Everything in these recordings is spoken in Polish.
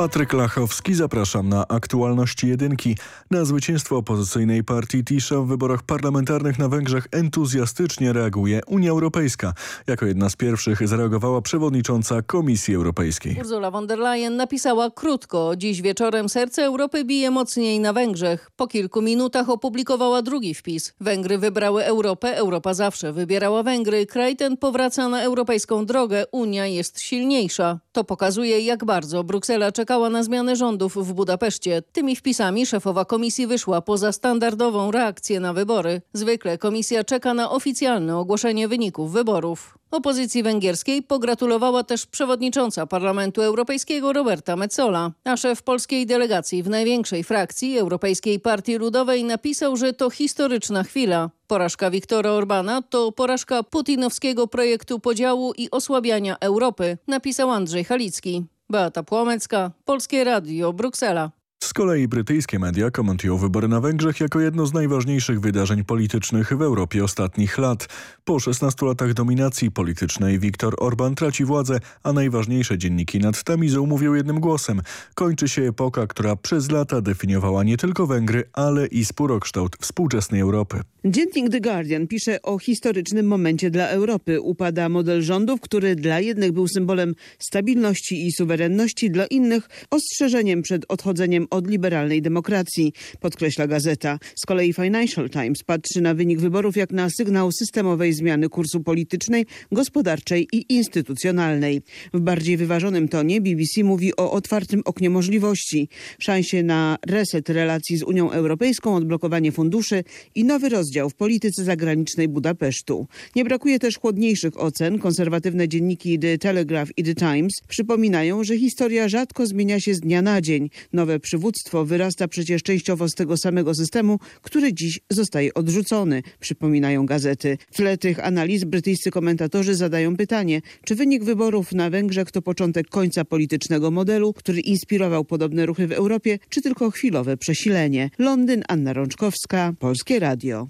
Patryk Lachowski, zapraszam na aktualności jedynki. Na zwycięstwo opozycyjnej partii Tisza w wyborach parlamentarnych na Węgrzech entuzjastycznie reaguje Unia Europejska. Jako jedna z pierwszych zareagowała przewodnicząca Komisji Europejskiej. Ursula von der Leyen napisała krótko. Dziś wieczorem serce Europy bije mocniej na Węgrzech. Po kilku minutach opublikowała drugi wpis. Węgry wybrały Europę, Europa zawsze wybierała Węgry. Kraj ten powraca na europejską drogę. Unia jest silniejsza. To pokazuje, jak bardzo Bruksela czekała na zmianę rządów w Budapeszcie. Tymi wpisami szefowa komisji wyszła poza standardową reakcję na wybory. Zwykle komisja czeka na oficjalne ogłoszenie wyników wyborów. Opozycji węgierskiej pogratulowała też przewodnicząca Parlamentu Europejskiego Roberta Metzola, a szef polskiej delegacji w największej frakcji Europejskiej Partii Ludowej napisał, że to historyczna chwila. Porażka Viktora Orbana to porażka putinowskiego projektu podziału i osłabiania Europy, napisał Andrzej Halicki. Beata Płomecka, Polskie Radio, Bruksela. Z kolei brytyjskie media komentują wybory na Węgrzech jako jedno z najważniejszych wydarzeń politycznych w Europie ostatnich lat. Po 16 latach dominacji politycznej Viktor Orban traci władzę, a najważniejsze dzienniki nad Tamizą mówią jednym głosem. Kończy się epoka, która przez lata definiowała nie tylko Węgry, ale i spórokształt współczesnej Europy. Dziennik The Guardian pisze o historycznym momencie dla Europy. Upada model rządów, który dla jednych był symbolem stabilności i suwerenności, dla innych ostrzeżeniem przed odchodzeniem od liberalnej demokracji, podkreśla gazeta. Z kolei Financial Times patrzy na wynik wyborów jak na sygnał systemowej zmiany kursu politycznej, gospodarczej i instytucjonalnej. W bardziej wyważonym tonie BBC mówi o otwartym oknie możliwości, szansie na reset relacji z Unią Europejską, odblokowanie funduszy i nowy rozdział w polityce zagranicznej Budapesztu. Nie brakuje też chłodniejszych ocen. Konserwatywne dzienniki The Telegraph i The Times przypominają, że historia rzadko zmienia się z dnia na dzień. Nowe przywództwo wyrasta przecież częściowo z tego samego systemu, który dziś zostaje odrzucony, przypominają gazety. W tle tych analiz brytyjscy komentatorzy zadają pytanie, czy wynik wyborów na Węgrzech to początek końca politycznego modelu, który inspirował podobne ruchy w Europie, czy tylko chwilowe przesilenie. Londyn, Anna Rączkowska, Polskie Radio.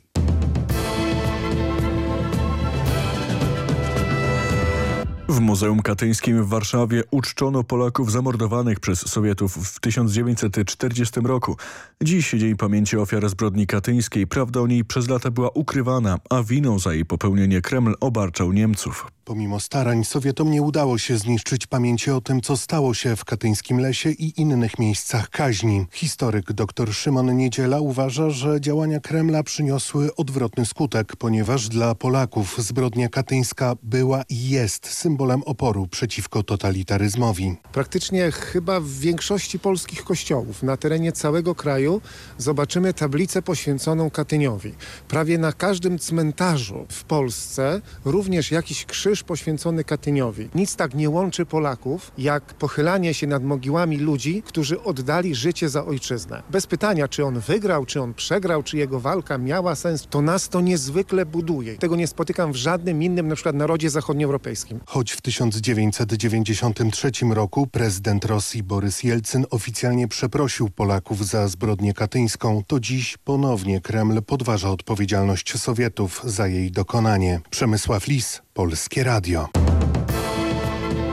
W Muzeum Katyńskim w Warszawie uczczono Polaków zamordowanych przez Sowietów w 1940 roku. Dziś Dzień Pamięci Ofiar Zbrodni Katyńskiej. Prawda o niej przez lata była ukrywana, a winą za jej popełnienie Kreml obarczał Niemców. Pomimo starań Sowietom nie udało się zniszczyć pamięci o tym, co stało się w Katyńskim Lesie i innych miejscach kaźni. Historyk dr Szymon Niedziela uważa, że działania Kremla przyniosły odwrotny skutek, ponieważ dla Polaków zbrodnia katyńska była i jest symbolem oporu przeciwko totalitaryzmowi. Praktycznie chyba w większości polskich kościołów na terenie całego kraju zobaczymy tablicę poświęconą Katyniowi. Prawie na każdym cmentarzu w Polsce również jakiś krzyż poświęcony Katyniowi. Nic tak nie łączy Polaków, jak pochylanie się nad mogiłami ludzi, którzy oddali życie za ojczyznę. Bez pytania, czy on wygrał, czy on przegrał, czy jego walka miała sens, to nas to niezwykle buduje. Tego nie spotykam w żadnym innym, na przykład narodzie zachodnioeuropejskim. Choć w 1993 roku prezydent Rosji Borys Jelcyn oficjalnie przeprosił Polaków za zbrodnię katyńską, to dziś ponownie Kreml podważa odpowiedzialność Sowietów za jej dokonanie. Przemysław Lis, Polskie Radio.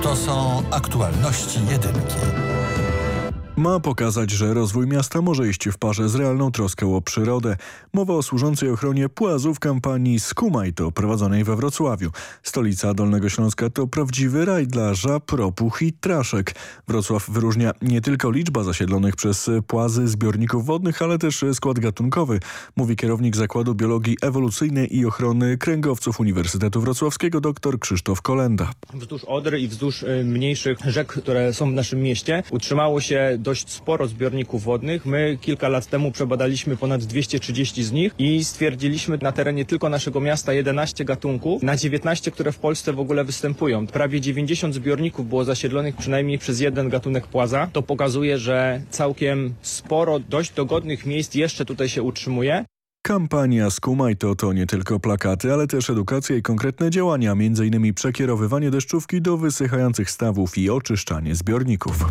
To są aktualności jedynki. Ma pokazać, że rozwój miasta może iść w parze z realną troską o przyrodę. Mowa o służącej ochronie płazów kampanii Skumaj to prowadzonej we Wrocławiu. Stolica Dolnego Śląska to prawdziwy raj dla żab, ropuch i traszek. Wrocław wyróżnia nie tylko liczba zasiedlonych przez płazy zbiorników wodnych, ale też skład gatunkowy, mówi kierownik Zakładu Biologii Ewolucyjnej i Ochrony Kręgowców Uniwersytetu Wrocławskiego dr Krzysztof Kolenda. Wzdłuż Odry i wzdłuż y, mniejszych rzek, które są w naszym mieście utrzymało się dość sporo zbiorników wodnych. My kilka lat temu przebadaliśmy ponad 230 z nich i stwierdziliśmy na terenie tylko naszego miasta 11 gatunków na 19, które w Polsce w ogóle występują. Prawie 90 zbiorników było zasiedlonych przynajmniej przez jeden gatunek płaza. To pokazuje, że całkiem sporo dość dogodnych miejsc jeszcze tutaj się utrzymuje. Kampania Skumaj to to nie tylko plakaty, ale też edukacja i konkretne działania, m.in. przekierowywanie deszczówki do wysychających stawów i oczyszczanie zbiorników.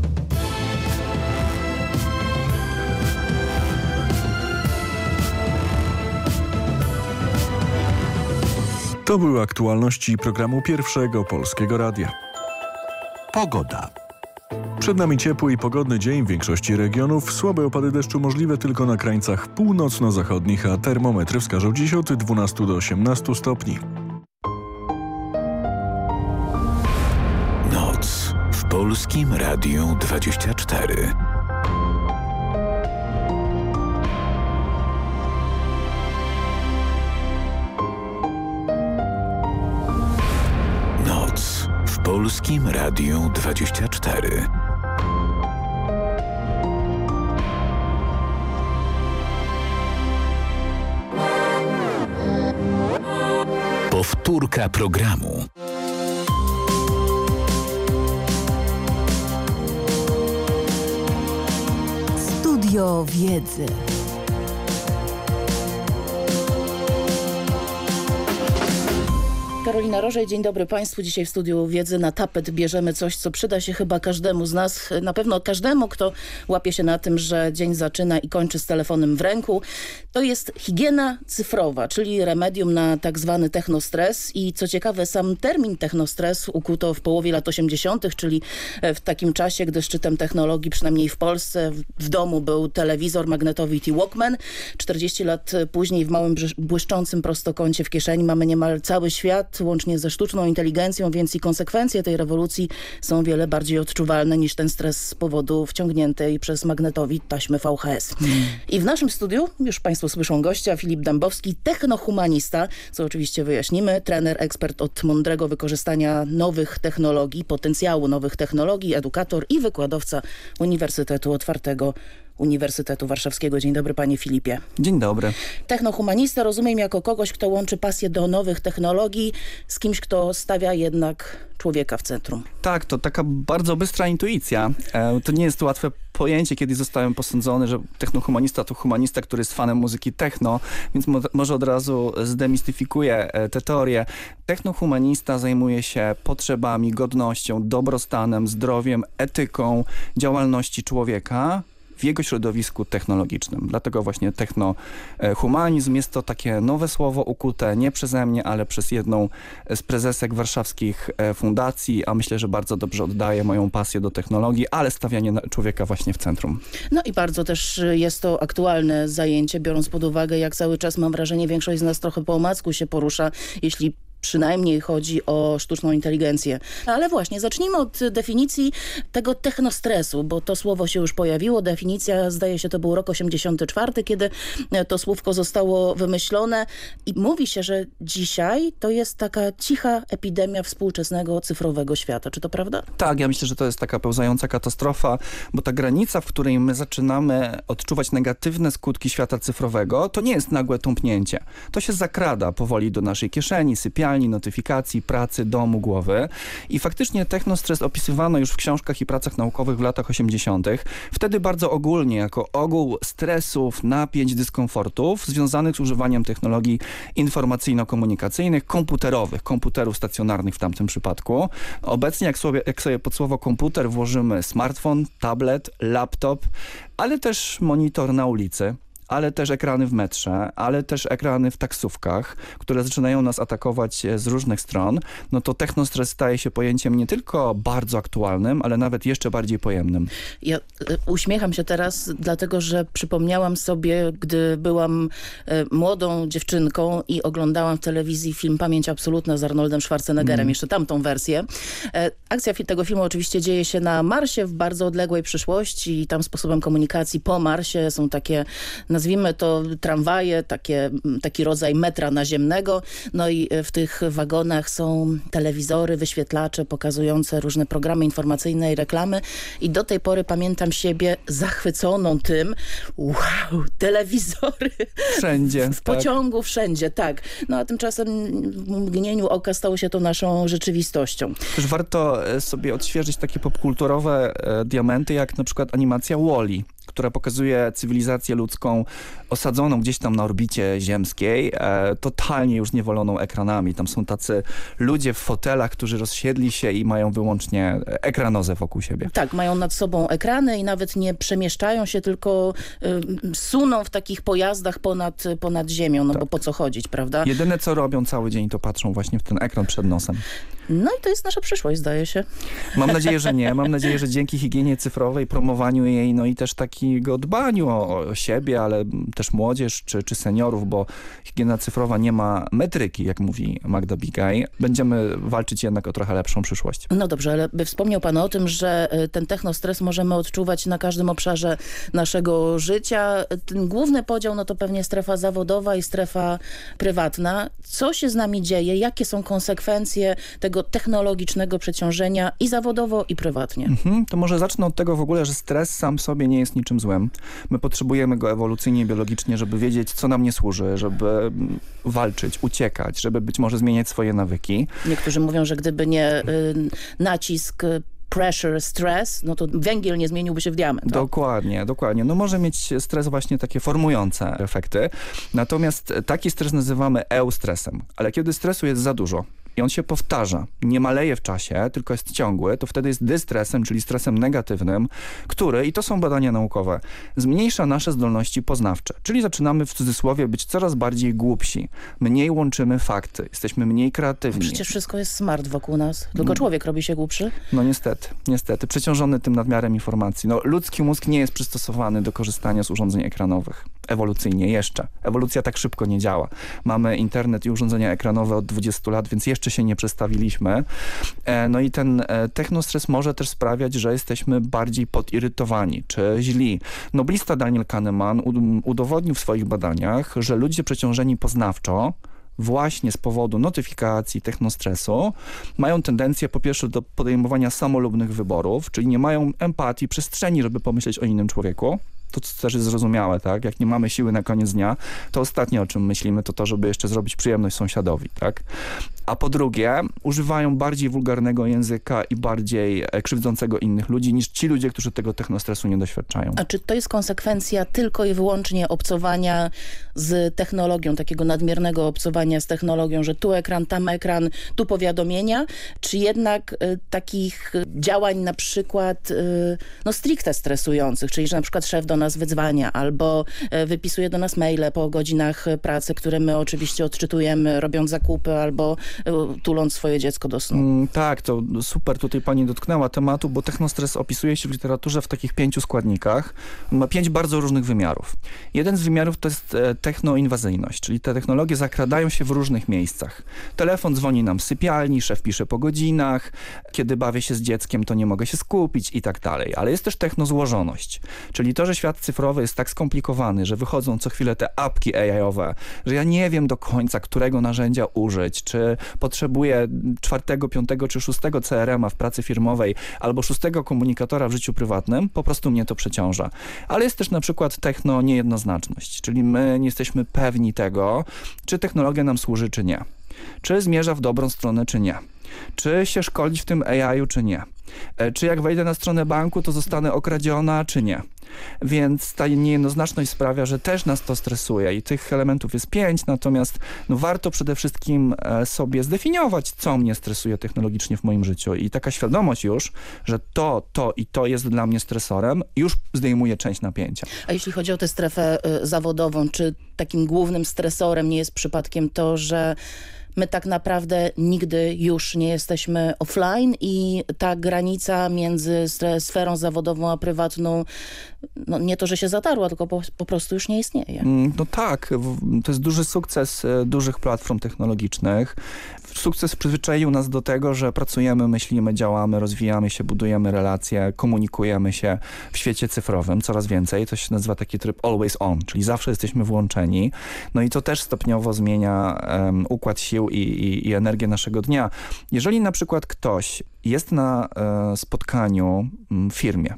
To były aktualności programu Pierwszego Polskiego Radia. Pogoda. Przed nami ciepły i pogodny dzień w większości regionów. Słabe opady deszczu możliwe tylko na krańcach północno-zachodnich, a termometry wskażą dziś od 12 do 18 stopni. Noc w Polskim Radiu 24. Polskim Radiu 24. Powtórka programu. Studio Wiedzy. Karolina Rożej, dzień dobry Państwu. Dzisiaj w studiu Wiedzy na tapet bierzemy coś, co przyda się chyba każdemu z nas. Na pewno każdemu, kto łapie się na tym, że dzień zaczyna i kończy z telefonem w ręku. To jest higiena cyfrowa, czyli remedium na tak zwany technostres. I co ciekawe, sam termin technostres ukuto w połowie lat 80., czyli w takim czasie, gdy szczytem technologii, przynajmniej w Polsce, w domu był telewizor magnetowid i Walkman. 40 lat później w małym błyszczącym prostokącie w kieszeni mamy niemal cały świat, łącznie ze sztuczną inteligencją, więc i konsekwencje tej rewolucji są wiele bardziej odczuwalne niż ten stres z powodu wciągniętej przez magnetowid taśmy VHS. Hmm. I w naszym studiu, już Państwo słyszą gościa, Filip Dębowski, technohumanista, co oczywiście wyjaśnimy, trener, ekspert od mądrego wykorzystania nowych technologii, potencjału nowych technologii, edukator i wykładowca Uniwersytetu Otwartego Uniwersytetu Warszawskiego. Dzień dobry panie Filipie. Dzień dobry. Technohumanista rozumiem jako kogoś, kto łączy pasję do nowych technologii z kimś, kto stawia jednak człowieka w centrum. Tak, to taka bardzo bystra intuicja. E, to nie jest łatwe pojęcie, kiedy zostałem posądzony, że technohumanista to humanista, który jest fanem muzyki techno, więc mo może od razu zdemistyfikuję e, tę teorię. Technohumanista zajmuje się potrzebami, godnością, dobrostanem, zdrowiem, etyką działalności człowieka, w jego środowisku technologicznym. Dlatego właśnie technohumanizm jest to takie nowe słowo ukute nie przeze mnie, ale przez jedną z prezesek warszawskich e, fundacji, a myślę, że bardzo dobrze oddaje moją pasję do technologii, ale stawianie człowieka właśnie w centrum. No i bardzo też jest to aktualne zajęcie, biorąc pod uwagę, jak cały czas mam wrażenie, większość z nas trochę po omacku się porusza, jeśli przynajmniej chodzi o sztuczną inteligencję. Ale właśnie, zacznijmy od definicji tego technostresu, bo to słowo się już pojawiło. Definicja, zdaje się, to był rok 84, kiedy to słówko zostało wymyślone i mówi się, że dzisiaj to jest taka cicha epidemia współczesnego cyfrowego świata. Czy to prawda? Tak, ja myślę, że to jest taka pełzająca katastrofa, bo ta granica, w której my zaczynamy odczuwać negatywne skutki świata cyfrowego, to nie jest nagłe tąpnięcie. To się zakrada powoli do naszej kieszeni, sypialni, notyfikacji, pracy, domu, głowy. I faktycznie technostres opisywano już w książkach i pracach naukowych w latach 80. Wtedy bardzo ogólnie, jako ogół stresów, napięć, dyskomfortów związanych z używaniem technologii informacyjno-komunikacyjnych, komputerowych, komputerów stacjonarnych w tamtym przypadku. Obecnie jak sobie, jak sobie pod słowo komputer włożymy smartfon, tablet, laptop, ale też monitor na ulicy, ale też ekrany w metrze, ale też ekrany w taksówkach, które zaczynają nas atakować e, z różnych stron, no to technostres staje się pojęciem nie tylko bardzo aktualnym, ale nawet jeszcze bardziej pojemnym. Ja e, uśmiecham się teraz, dlatego że przypomniałam sobie, gdy byłam e, młodą dziewczynką i oglądałam w telewizji film Pamięć Absolutna z Arnoldem Schwarzeneggerem, mm. jeszcze tamtą wersję. Akcja tego filmu oczywiście dzieje się na Marsie w bardzo odległej przyszłości i tam sposobem komunikacji po Marsie są takie nazwijmy to tramwaje, takie, taki rodzaj metra naziemnego. No i w tych wagonach są telewizory, wyświetlacze pokazujące różne programy informacyjne i reklamy. I do tej pory pamiętam siebie zachwyconą tym, wow, telewizory. Wszędzie. W tak. pociągu, wszędzie, tak. No a tymczasem w mgnieniu oka stało się to naszą rzeczywistością. Też warto e, sobie odświeżyć takie popkulturowe e, diamenty, jak na przykład animacja Wally która pokazuje cywilizację ludzką osadzoną gdzieś tam na orbicie ziemskiej, e, totalnie już niewoloną ekranami. Tam są tacy ludzie w fotelach, którzy rozsiedli się i mają wyłącznie ekranozę wokół siebie. Tak, mają nad sobą ekrany i nawet nie przemieszczają się, tylko y, suną w takich pojazdach ponad, ponad ziemią, no tak. bo po co chodzić, prawda? Jedyne co robią cały dzień to patrzą właśnie w ten ekran przed nosem. No i to jest nasza przyszłość, zdaje się. Mam nadzieję, że nie. Mam nadzieję, że dzięki higienie cyfrowej, promowaniu jej, no i też takiego dbaniu o, o siebie, ale też młodzież czy, czy seniorów, bo higiena cyfrowa nie ma metryki, jak mówi Magda Bigaj. Będziemy walczyć jednak o trochę lepszą przyszłość. No dobrze, ale by wspomniał pan o tym, że e, ten technostres możemy odczuwać na każdym obszarze naszego życia. Ten główny podział, no to pewnie strefa zawodowa i strefa prywatna. Co się z nami dzieje? Jakie są konsekwencje tego tego technologicznego przeciążenia i zawodowo, i prywatnie. Mhm, to może zacznę od tego w ogóle, że stres sam sobie nie jest niczym złym. My potrzebujemy go ewolucyjnie, biologicznie, żeby wiedzieć, co nam nie służy, żeby mm, walczyć, uciekać, żeby być może zmieniać swoje nawyki. Niektórzy mówią, że gdyby nie y, nacisk pressure, stress, no to węgiel nie zmieniłby się w diament. Tak? Dokładnie, dokładnie. No może mieć stres właśnie takie formujące efekty. Natomiast taki stres nazywamy eustresem. Ale kiedy stresu jest za dużo, i on się powtarza, nie maleje w czasie, tylko jest ciągły, to wtedy jest dystresem, czyli stresem negatywnym, który, i to są badania naukowe, zmniejsza nasze zdolności poznawcze. Czyli zaczynamy w cudzysłowie być coraz bardziej głupsi. Mniej łączymy fakty, jesteśmy mniej kreatywni. Przecież wszystko jest smart wokół nas, tylko mm. człowiek robi się głupszy. No niestety, niestety. Przeciążony tym nadmiarem informacji. No, ludzki mózg nie jest przystosowany do korzystania z urządzeń ekranowych. Ewolucyjnie jeszcze. Ewolucja tak szybko nie działa. Mamy internet i urządzenia ekranowe od 20 lat, więc jeszcze się nie przestawiliśmy. E, no i ten e, technostres może też sprawiać, że jesteśmy bardziej podirytowani czy źli. Noblista Daniel Kahneman udowodnił w swoich badaniach, że ludzie przeciążeni poznawczo właśnie z powodu notyfikacji, technostresu mają tendencję po pierwsze do podejmowania samolubnych wyborów, czyli nie mają empatii, przestrzeni, żeby pomyśleć o innym człowieku to też jest zrozumiałe, tak? Jak nie mamy siły na koniec dnia, to ostatnie o czym myślimy to to, żeby jeszcze zrobić przyjemność sąsiadowi, tak? A po drugie, używają bardziej wulgarnego języka i bardziej e, krzywdzącego innych ludzi niż ci ludzie, którzy tego technostresu nie doświadczają. A czy to jest konsekwencja tylko i wyłącznie obcowania z technologią, takiego nadmiernego obcowania z technologią, że tu ekran, tam ekran, tu powiadomienia, czy jednak y, takich działań na przykład y, no stricte stresujących, czyli że na przykład szef do nas wyzwania albo y, wypisuje do nas maile po godzinach pracy, które my oczywiście odczytujemy, robiąc zakupy albo tuląc swoje dziecko do snu. Mm, tak, to super tutaj pani dotknęła tematu, bo technostres opisuje się w literaturze w takich pięciu składnikach. Ma pięć bardzo różnych wymiarów. Jeden z wymiarów to jest e, technoinwazyjność, czyli te technologie zakradają się w różnych miejscach. Telefon dzwoni nam w sypialni, szef pisze po godzinach, kiedy bawię się z dzieckiem, to nie mogę się skupić i tak dalej. Ale jest też technozłożoność, czyli to, że świat cyfrowy jest tak skomplikowany, że wychodzą co chwilę te apki AI-owe, że ja nie wiem do końca, którego narzędzia użyć, czy potrzebuję czwartego, piątego czy szóstego CRM-a w pracy firmowej albo szóstego komunikatora w życiu prywatnym, po prostu mnie to przeciąża. Ale jest też na przykład techno niejednoznaczność, czyli my nie jesteśmy pewni tego, czy technologia nam służy, czy nie. Czy zmierza w dobrą stronę, czy nie. Czy się szkolić w tym AI-u, czy nie. E, czy jak wejdę na stronę banku, to zostanę okradziona, czy nie. Więc ta niejednoznaczność sprawia, że też nas to stresuje i tych elementów jest pięć, natomiast no, warto przede wszystkim e, sobie zdefiniować, co mnie stresuje technologicznie w moim życiu i taka świadomość już, że to, to i to jest dla mnie stresorem, już zdejmuje część napięcia. A jeśli chodzi o tę strefę y, zawodową, czy takim głównym stresorem nie jest przypadkiem to, że my tak naprawdę nigdy już nie jesteśmy offline i ta granica między sferą zawodową a prywatną, no nie to, że się zatarła, tylko po, po prostu już nie istnieje. Mm, no tak, to jest duży sukces e, dużych platform technologicznych. Sukces przyzwyczaił nas do tego, że pracujemy, myślimy, działamy, rozwijamy się, budujemy relacje, komunikujemy się w świecie cyfrowym coraz więcej. To się nazywa taki tryb always on, czyli zawsze jesteśmy włączeni. No i to też stopniowo zmienia um, układ sił i, i, i energię naszego dnia. Jeżeli na przykład ktoś jest na e, spotkaniu w firmie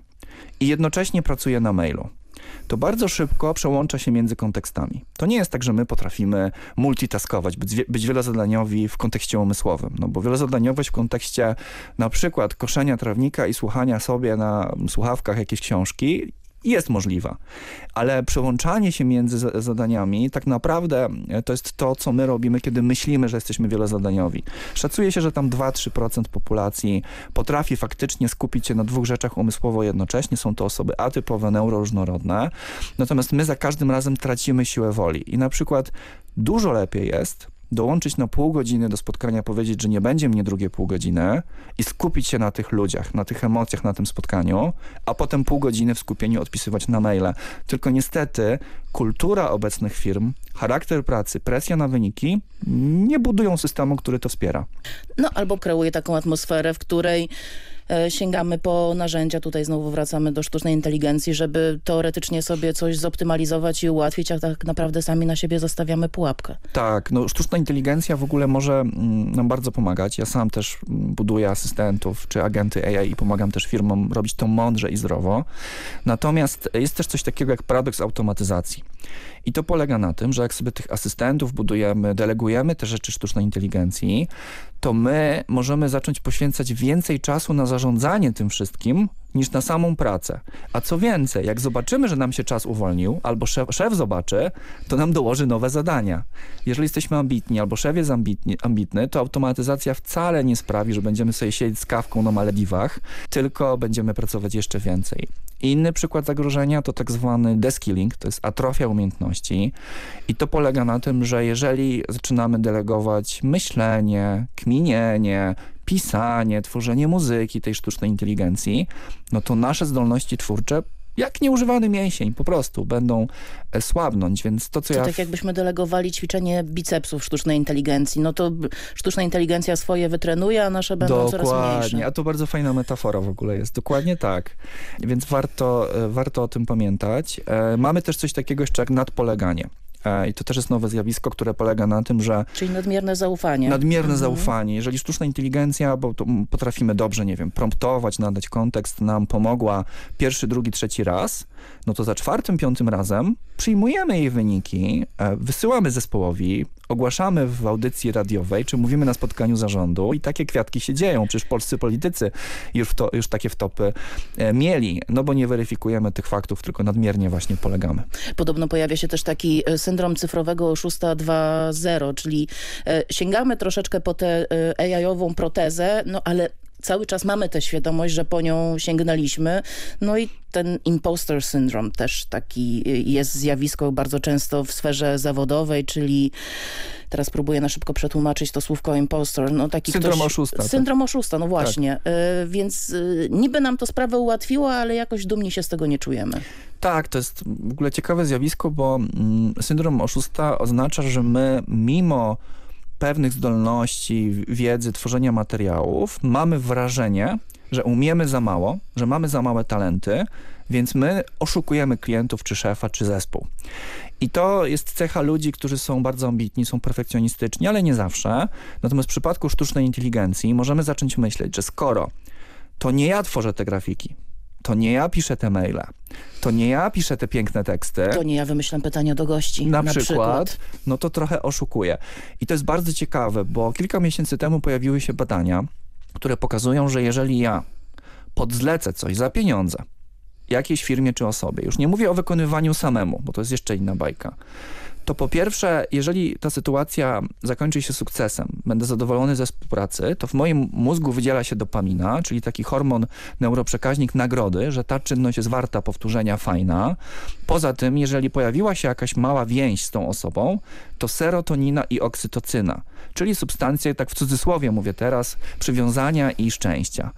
i jednocześnie pracuje na mailu, to bardzo szybko przełącza się między kontekstami. To nie jest tak, że my potrafimy multitaskować, być, być wielozadaniowi w kontekście umysłowym, no bo wielozadaniowość w kontekście na przykład koszenia trawnika i słuchania sobie na słuchawkach jakiejś książki jest możliwa. Ale przełączanie się między zadaniami tak naprawdę e, to jest to, co my robimy, kiedy myślimy, że jesteśmy wielozadaniowi. Szacuje się, że tam 2-3% populacji potrafi faktycznie skupić się na dwóch rzeczach umysłowo jednocześnie. Są to osoby atypowe, neuroróżnorodne. Natomiast my za każdym razem tracimy siłę woli. I na przykład dużo lepiej jest dołączyć na pół godziny do spotkania, powiedzieć, że nie będzie mnie drugie pół godziny i skupić się na tych ludziach, na tych emocjach na tym spotkaniu, a potem pół godziny w skupieniu odpisywać na maile. Tylko niestety kultura obecnych firm, charakter pracy, presja na wyniki nie budują systemu, który to wspiera. No albo kreuje taką atmosferę, w której sięgamy po narzędzia, tutaj znowu wracamy do sztucznej inteligencji, żeby teoretycznie sobie coś zoptymalizować i ułatwić, a tak naprawdę sami na siebie zostawiamy pułapkę. Tak, no sztuczna inteligencja w ogóle może mm, nam bardzo pomagać. Ja sam też mm, buduję asystentów czy agenty AI i pomagam też firmom robić to mądrze i zdrowo. Natomiast jest też coś takiego jak paradoks automatyzacji. I to polega na tym, że jak sobie tych asystentów budujemy, delegujemy te rzeczy sztucznej inteligencji, to my możemy zacząć poświęcać więcej czasu na zarządzanie tym wszystkim, niż na samą pracę. A co więcej, jak zobaczymy, że nam się czas uwolnił, albo szef, szef zobaczy, to nam dołoży nowe zadania. Jeżeli jesteśmy ambitni, albo szef jest ambitni, ambitny, to automatyzacja wcale nie sprawi, że będziemy sobie siedzieć z kawką na Malediwach, tylko będziemy pracować jeszcze więcej. Inny przykład zagrożenia to tak zwany deskilling, to jest atrofia umiejętności i to polega na tym, że jeżeli zaczynamy delegować myślenie, kminienie, pisanie, tworzenie muzyki tej sztucznej inteligencji, no to nasze zdolności twórcze jak nieużywany mięsień, po prostu będą e, słabnąć, więc to co to ja... tak jakbyśmy delegowali ćwiczenie bicepsów sztucznej inteligencji, no to sztuczna inteligencja swoje wytrenuje, a nasze będą Dokładnie. coraz mniejsze. Dokładnie, a to bardzo fajna metafora w ogóle jest, dokładnie tak. Więc warto, e, warto o tym pamiętać. E, mamy też coś takiego jeszcze jak nadpoleganie. E, I to też jest nowe zjawisko, które polega na tym, że... Czyli nadmierne zaufanie. Nadmierne mhm. zaufanie. Jeżeli sztuczna inteligencja, bo potrafimy dobrze, nie wiem, promptować, nadać kontekst, nam pomogła pierwszy, drugi, trzeci raz, no to za czwartym, piątym razem przyjmujemy jej wyniki, e, wysyłamy zespołowi, ogłaszamy w audycji radiowej, czy mówimy na spotkaniu zarządu i takie kwiatki się dzieją. Przecież polscy politycy już, to, już takie wtopy e, mieli, no bo nie weryfikujemy tych faktów, tylko nadmiernie właśnie polegamy. Podobno pojawia się też taki e, syndrom cyfrowego oszusta 2.0, czyli sięgamy troszeczkę po tę AI-ową protezę, no ale cały czas mamy tę świadomość, że po nią sięgnęliśmy. No i ten imposter syndrom też taki jest zjawisko bardzo często w sferze zawodowej, czyli teraz próbuję na szybko przetłumaczyć to słówko impostor. No, taki syndrom ktoś, oszusta. Tak. Syndrom tak. oszusta, no właśnie. Tak. więc y, niby nam to sprawę ułatwiło, ale jakoś dumni się z tego nie czujemy. Tak, to jest w ogóle ciekawe zjawisko, bo mm, syndrom oszusta oznacza, że my mimo pewnych zdolności, wiedzy, tworzenia materiałów, mamy wrażenie, że umiemy za mało, że mamy za małe talenty, więc my oszukujemy klientów, czy szefa, czy zespół. I to jest cecha ludzi, którzy są bardzo ambitni, są perfekcjonistyczni, ale nie zawsze. Natomiast w przypadku sztucznej inteligencji możemy zacząć myśleć, że skoro to nie ja tworzę te grafiki, to nie ja piszę te maile, to nie ja piszę te piękne teksty. To nie ja wymyślam pytania do gości. Na, na przykład, przykład, no to trochę oszukuję. I to jest bardzo ciekawe, bo kilka miesięcy temu pojawiły się badania, które pokazują, że jeżeli ja podzlecę coś za pieniądze, jakiejś firmie czy osobie, już nie mówię o wykonywaniu samemu, bo to jest jeszcze inna bajka, to po pierwsze, jeżeli ta sytuacja zakończy się sukcesem, będę zadowolony ze współpracy, to w moim mózgu wydziela się dopamina, czyli taki hormon, neuroprzekaźnik nagrody, że ta czynność jest warta powtórzenia, fajna. Poza tym, jeżeli pojawiła się jakaś mała więź z tą osobą, to serotonina i oksytocyna, czyli substancje, tak w cudzysłowie mówię teraz, przywiązania i szczęścia.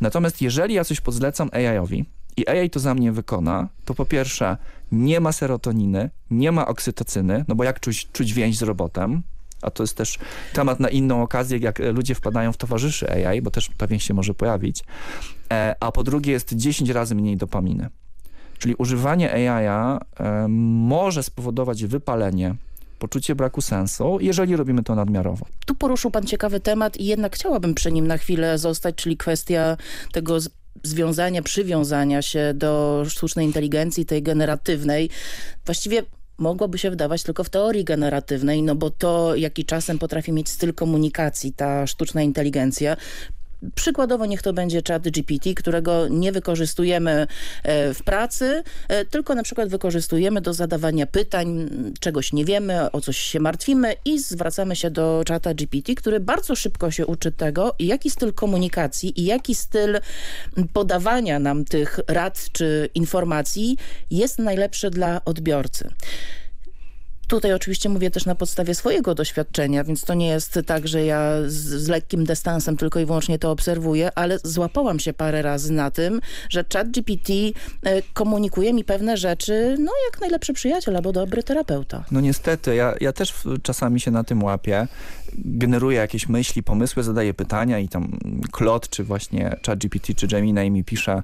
Natomiast jeżeli ja coś podzlecam AI-owi, i AI to za mnie wykona, to po pierwsze nie ma serotoniny, nie ma oksytocyny, no bo jak czuć, czuć więź z robotem, a to jest też temat na inną okazję, jak ludzie wpadają w towarzyszy AI, bo też ta więź się może pojawić. E, a po drugie jest 10 razy mniej dopaminy. Czyli używanie AI e, może spowodować wypalenie, poczucie braku sensu, jeżeli robimy to nadmiarowo. Tu poruszył pan ciekawy temat i jednak chciałabym przy nim na chwilę zostać, czyli kwestia tego związania, przywiązania się do sztucznej inteligencji, tej generatywnej, właściwie mogłoby się wydawać tylko w teorii generatywnej, no bo to, jaki czasem potrafi mieć styl komunikacji ta sztuczna inteligencja, Przykładowo niech to będzie chat GPT, którego nie wykorzystujemy e, w pracy, e, tylko na przykład wykorzystujemy do zadawania pytań, czegoś nie wiemy, o coś się martwimy i zwracamy się do czata GPT, który bardzo szybko się uczy tego, jaki styl komunikacji i jaki styl podawania nam tych rad czy informacji jest najlepszy dla odbiorcy. Tutaj oczywiście mówię też na podstawie swojego doświadczenia, więc to nie jest tak, że ja z, z, lekkim dystansem tylko i wyłącznie to obserwuję, ale złapałam się parę razy na tym, że chat GPT e, komunikuje mi pewne rzeczy, no jak najlepszy przyjaciel albo dobry terapeuta. No niestety, ja, ja też czasami się na tym łapię. Generuję jakieś myśli, pomysły, zadaję pytania i tam Claude, czy właśnie chat GPT, czy Gemini mi pisze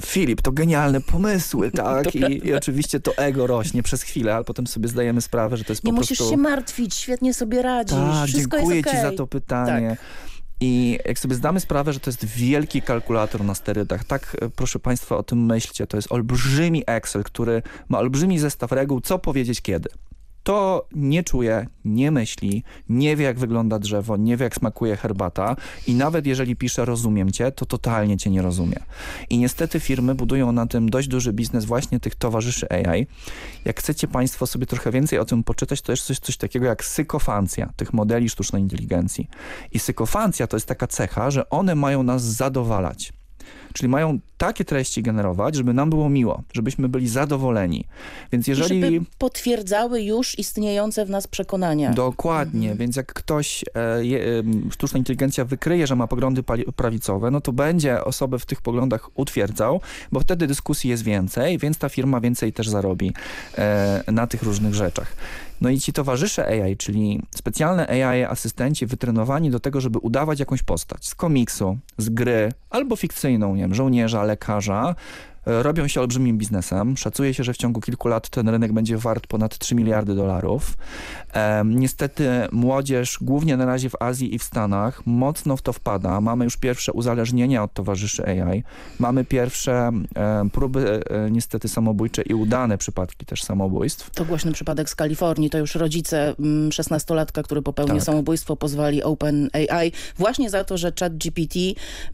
Filip, to genialne pomysły, tak? I, I, oczywiście to ego rośnie przez chwilę, ale potem sobie zdajemy sprawę, że to jest Nie po musisz prostu... się martwić, świetnie sobie radzisz, tak, wszystko dziękuję jest ci okay. za to pytanie. Tak. I jak sobie zdamy sprawę, że to jest wielki kalkulator na sterydach, tak proszę Państwa o tym myślcie, to jest olbrzymi Excel, który ma olbrzymi zestaw reguł, co powiedzieć kiedy to nie czuje, nie myśli, nie wie jak wygląda drzewo, nie wie jak smakuje herbata i nawet jeżeli pisze rozumiem cię, to totalnie cię nie rozumie. I niestety firmy budują na tym dość duży biznes właśnie tych towarzyszy AI. Jak chcecie Państwo sobie trochę więcej o tym poczytać, to jest coś, coś takiego jak sykofancja tych modeli sztucznej inteligencji. I sykofancja to jest taka cecha, że one mają nas zadowalać. Czyli mają takie treści generować, żeby nam było miło, żebyśmy byli zadowoleni. Więc jeżeli... I żeby potwierdzały już istniejące w nas przekonania. Dokładnie, mhm. więc jak ktoś, e, je, sztuczna inteligencja wykryje, że ma poglądy prawicowe, no to będzie osobę w tych poglądach utwierdzał, bo wtedy dyskusji jest więcej, więc ta firma więcej też zarobi e, na tych różnych rzeczach. No i ci towarzysze AI, czyli specjalne AI asystenci wytrenowani do tego, żeby udawać jakąś postać z komiksu, z gry albo fikcyjną, nie wiem, żołnierza, lekarza, robią się olbrzymim biznesem. Szacuje się, że w ciągu kilku lat ten rynek będzie wart ponad 3 miliardy dolarów. E, niestety młodzież, głównie na razie w Azji i w Stanach, mocno w to wpada. Mamy już pierwsze uzależnienia od towarzyszy AI. Mamy pierwsze e, próby e, niestety samobójcze i udane przypadki też samobójstw. To głośny przypadek z Kalifornii. To już rodzice 16-latka, który popełnił tak. samobójstwo, pozwali OpenAI właśnie za to, że chat GPT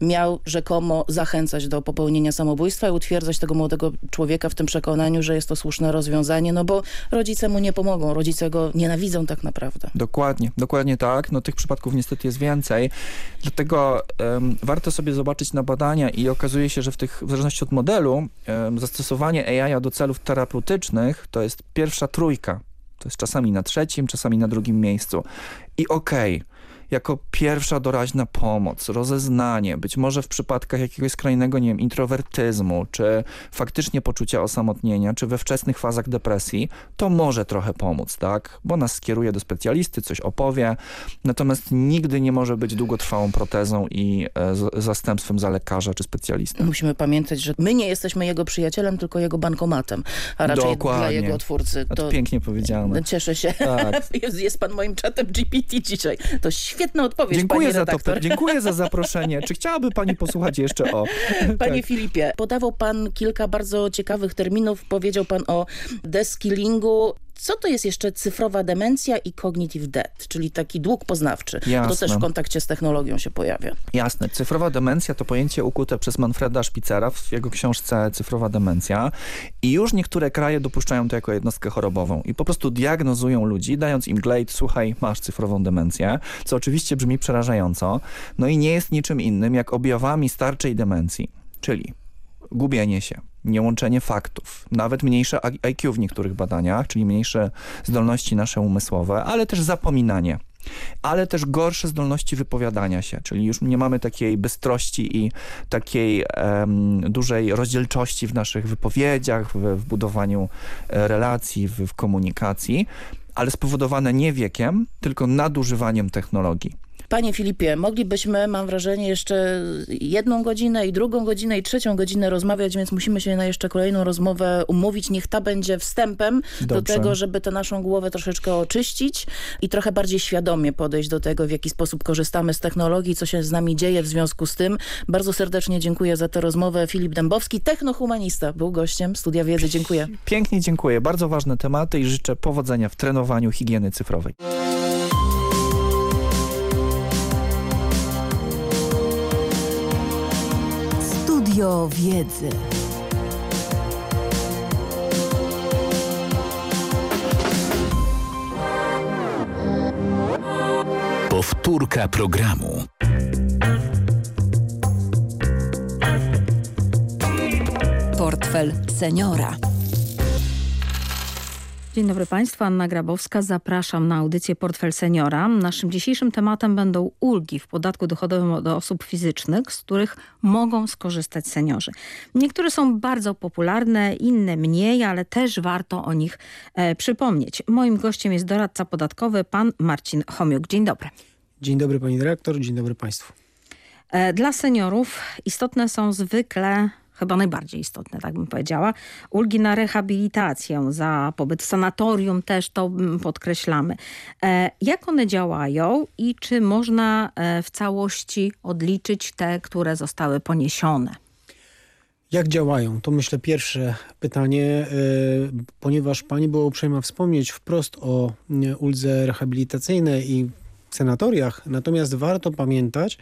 miał rzekomo zachęcać do popełnienia samobójstwa i utwierdzać utwierdzać tego młodego człowieka w tym przekonaniu, że jest to słuszne rozwiązanie, no bo rodzice mu nie pomogą, rodzice go nienawidzą tak naprawdę. Dokładnie, dokładnie tak. No tych przypadków niestety jest więcej. Dlatego um, warto sobie zobaczyć na badania i okazuje się, że w tych, w zależności od modelu, um, zastosowanie AI do celów terapeutycznych to jest pierwsza trójka. To jest czasami na trzecim, czasami na drugim miejscu. I okej, okay, jako pierwsza doraźna pomoc, rozeznanie, być może w przypadkach jakiegoś skrajnego, nie wiem, introwertyzmu, czy faktycznie poczucia osamotnienia, czy we wczesnych fazach depresji, to może trochę pomóc, tak? Bo nas skieruje do specjalisty, coś opowie, natomiast nigdy nie może być długotrwałą protezą i e, zastępstwem za lekarza czy specjalistę. Musimy pamiętać, że my nie jesteśmy jego przyjacielem, tylko jego bankomatem, a raczej Dokładnie. dla jego twórcy. To, to pięknie powiedziane. Cieszę się. Tak. jest, jest pan moim czatem GPT dzisiaj. To świetnie świetna odpowiedź, dziękuję za to, Dziękuję za zaproszenie. Czy chciałaby pani posłuchać jeszcze o... Panie tak. Filipie, podawał pan kilka bardzo ciekawych terminów. Powiedział pan o deskillingu. Co to jest jeszcze cyfrowa demencja i cognitive debt, czyli taki dług poznawczy? To też w kontakcie z technologią się pojawia. Jasne. Cyfrowa demencja to pojęcie ukute przez Manfreda Spicera w jego książce Cyfrowa demencja i już niektóre kraje dopuszczają to jako jednostkę chorobową i po prostu diagnozują ludzi, dając im glejt, słuchaj, masz cyfrową demencję, co oczywiście brzmi przerażająco, no i nie jest niczym innym jak objawami starczej demencji, czyli gubienie się, niełączenie faktów, nawet mniejsze IQ w niektórych badaniach, czyli mniejsze zdolności nasze umysłowe, ale też zapominanie ale też gorsze zdolności wypowiadania się, czyli już nie mamy takiej bystrości i takiej um, dużej rozdzielczości w naszych wypowiedziach, w, w budowaniu e, relacji, w, w komunikacji, ale spowodowane nie wiekiem, tylko nadużywaniem technologii. Panie Filipie, moglibyśmy, mam wrażenie, jeszcze jedną godzinę i drugą godzinę i trzecią godzinę rozmawiać, więc musimy się na jeszcze kolejną rozmowę umówić. Niech ta będzie wstępem Dobrze. do tego, żeby tę naszą głowę troszeczkę oczyścić i trochę bardziej świadomie podejść do tego, w jaki sposób korzystamy z technologii, co się z nami dzieje w związku z tym. Bardzo serdecznie dziękuję za tę rozmowę. Filip Dębowski, technohumanista, był gościem Studia Wiedzy. Dziękuję. Pięknie dziękuję. Bardzo ważne tematy i życzę powodzenia w trenowaniu higieny cyfrowej. Studio Wiedzy. Powtórka programu. Portfel seniora. Dzień dobry Państwu, Anna Grabowska. Zapraszam na audycję Portfel Seniora. Naszym dzisiejszym tematem będą ulgi w podatku dochodowym od osób fizycznych, z których mogą skorzystać seniorzy. Niektóre są bardzo popularne, inne mniej, ale też warto o nich e, przypomnieć. Moim gościem jest doradca podatkowy, pan Marcin Chomiuk. Dzień dobry. Dzień dobry Pani Dyrektor, dzień dobry Państwu. E, Dla seniorów istotne są zwykle chyba najbardziej istotne, tak bym powiedziała. Ulgi na rehabilitację, za pobyt w sanatorium też to mm, podkreślamy. E, jak one działają i czy można e, w całości odliczyć te, które zostały poniesione? Jak działają? To myślę pierwsze pytanie, e, ponieważ Pani była uprzejma wspomnieć wprost o e, uldze rehabilitacyjnej i sanatoriach, natomiast warto pamiętać,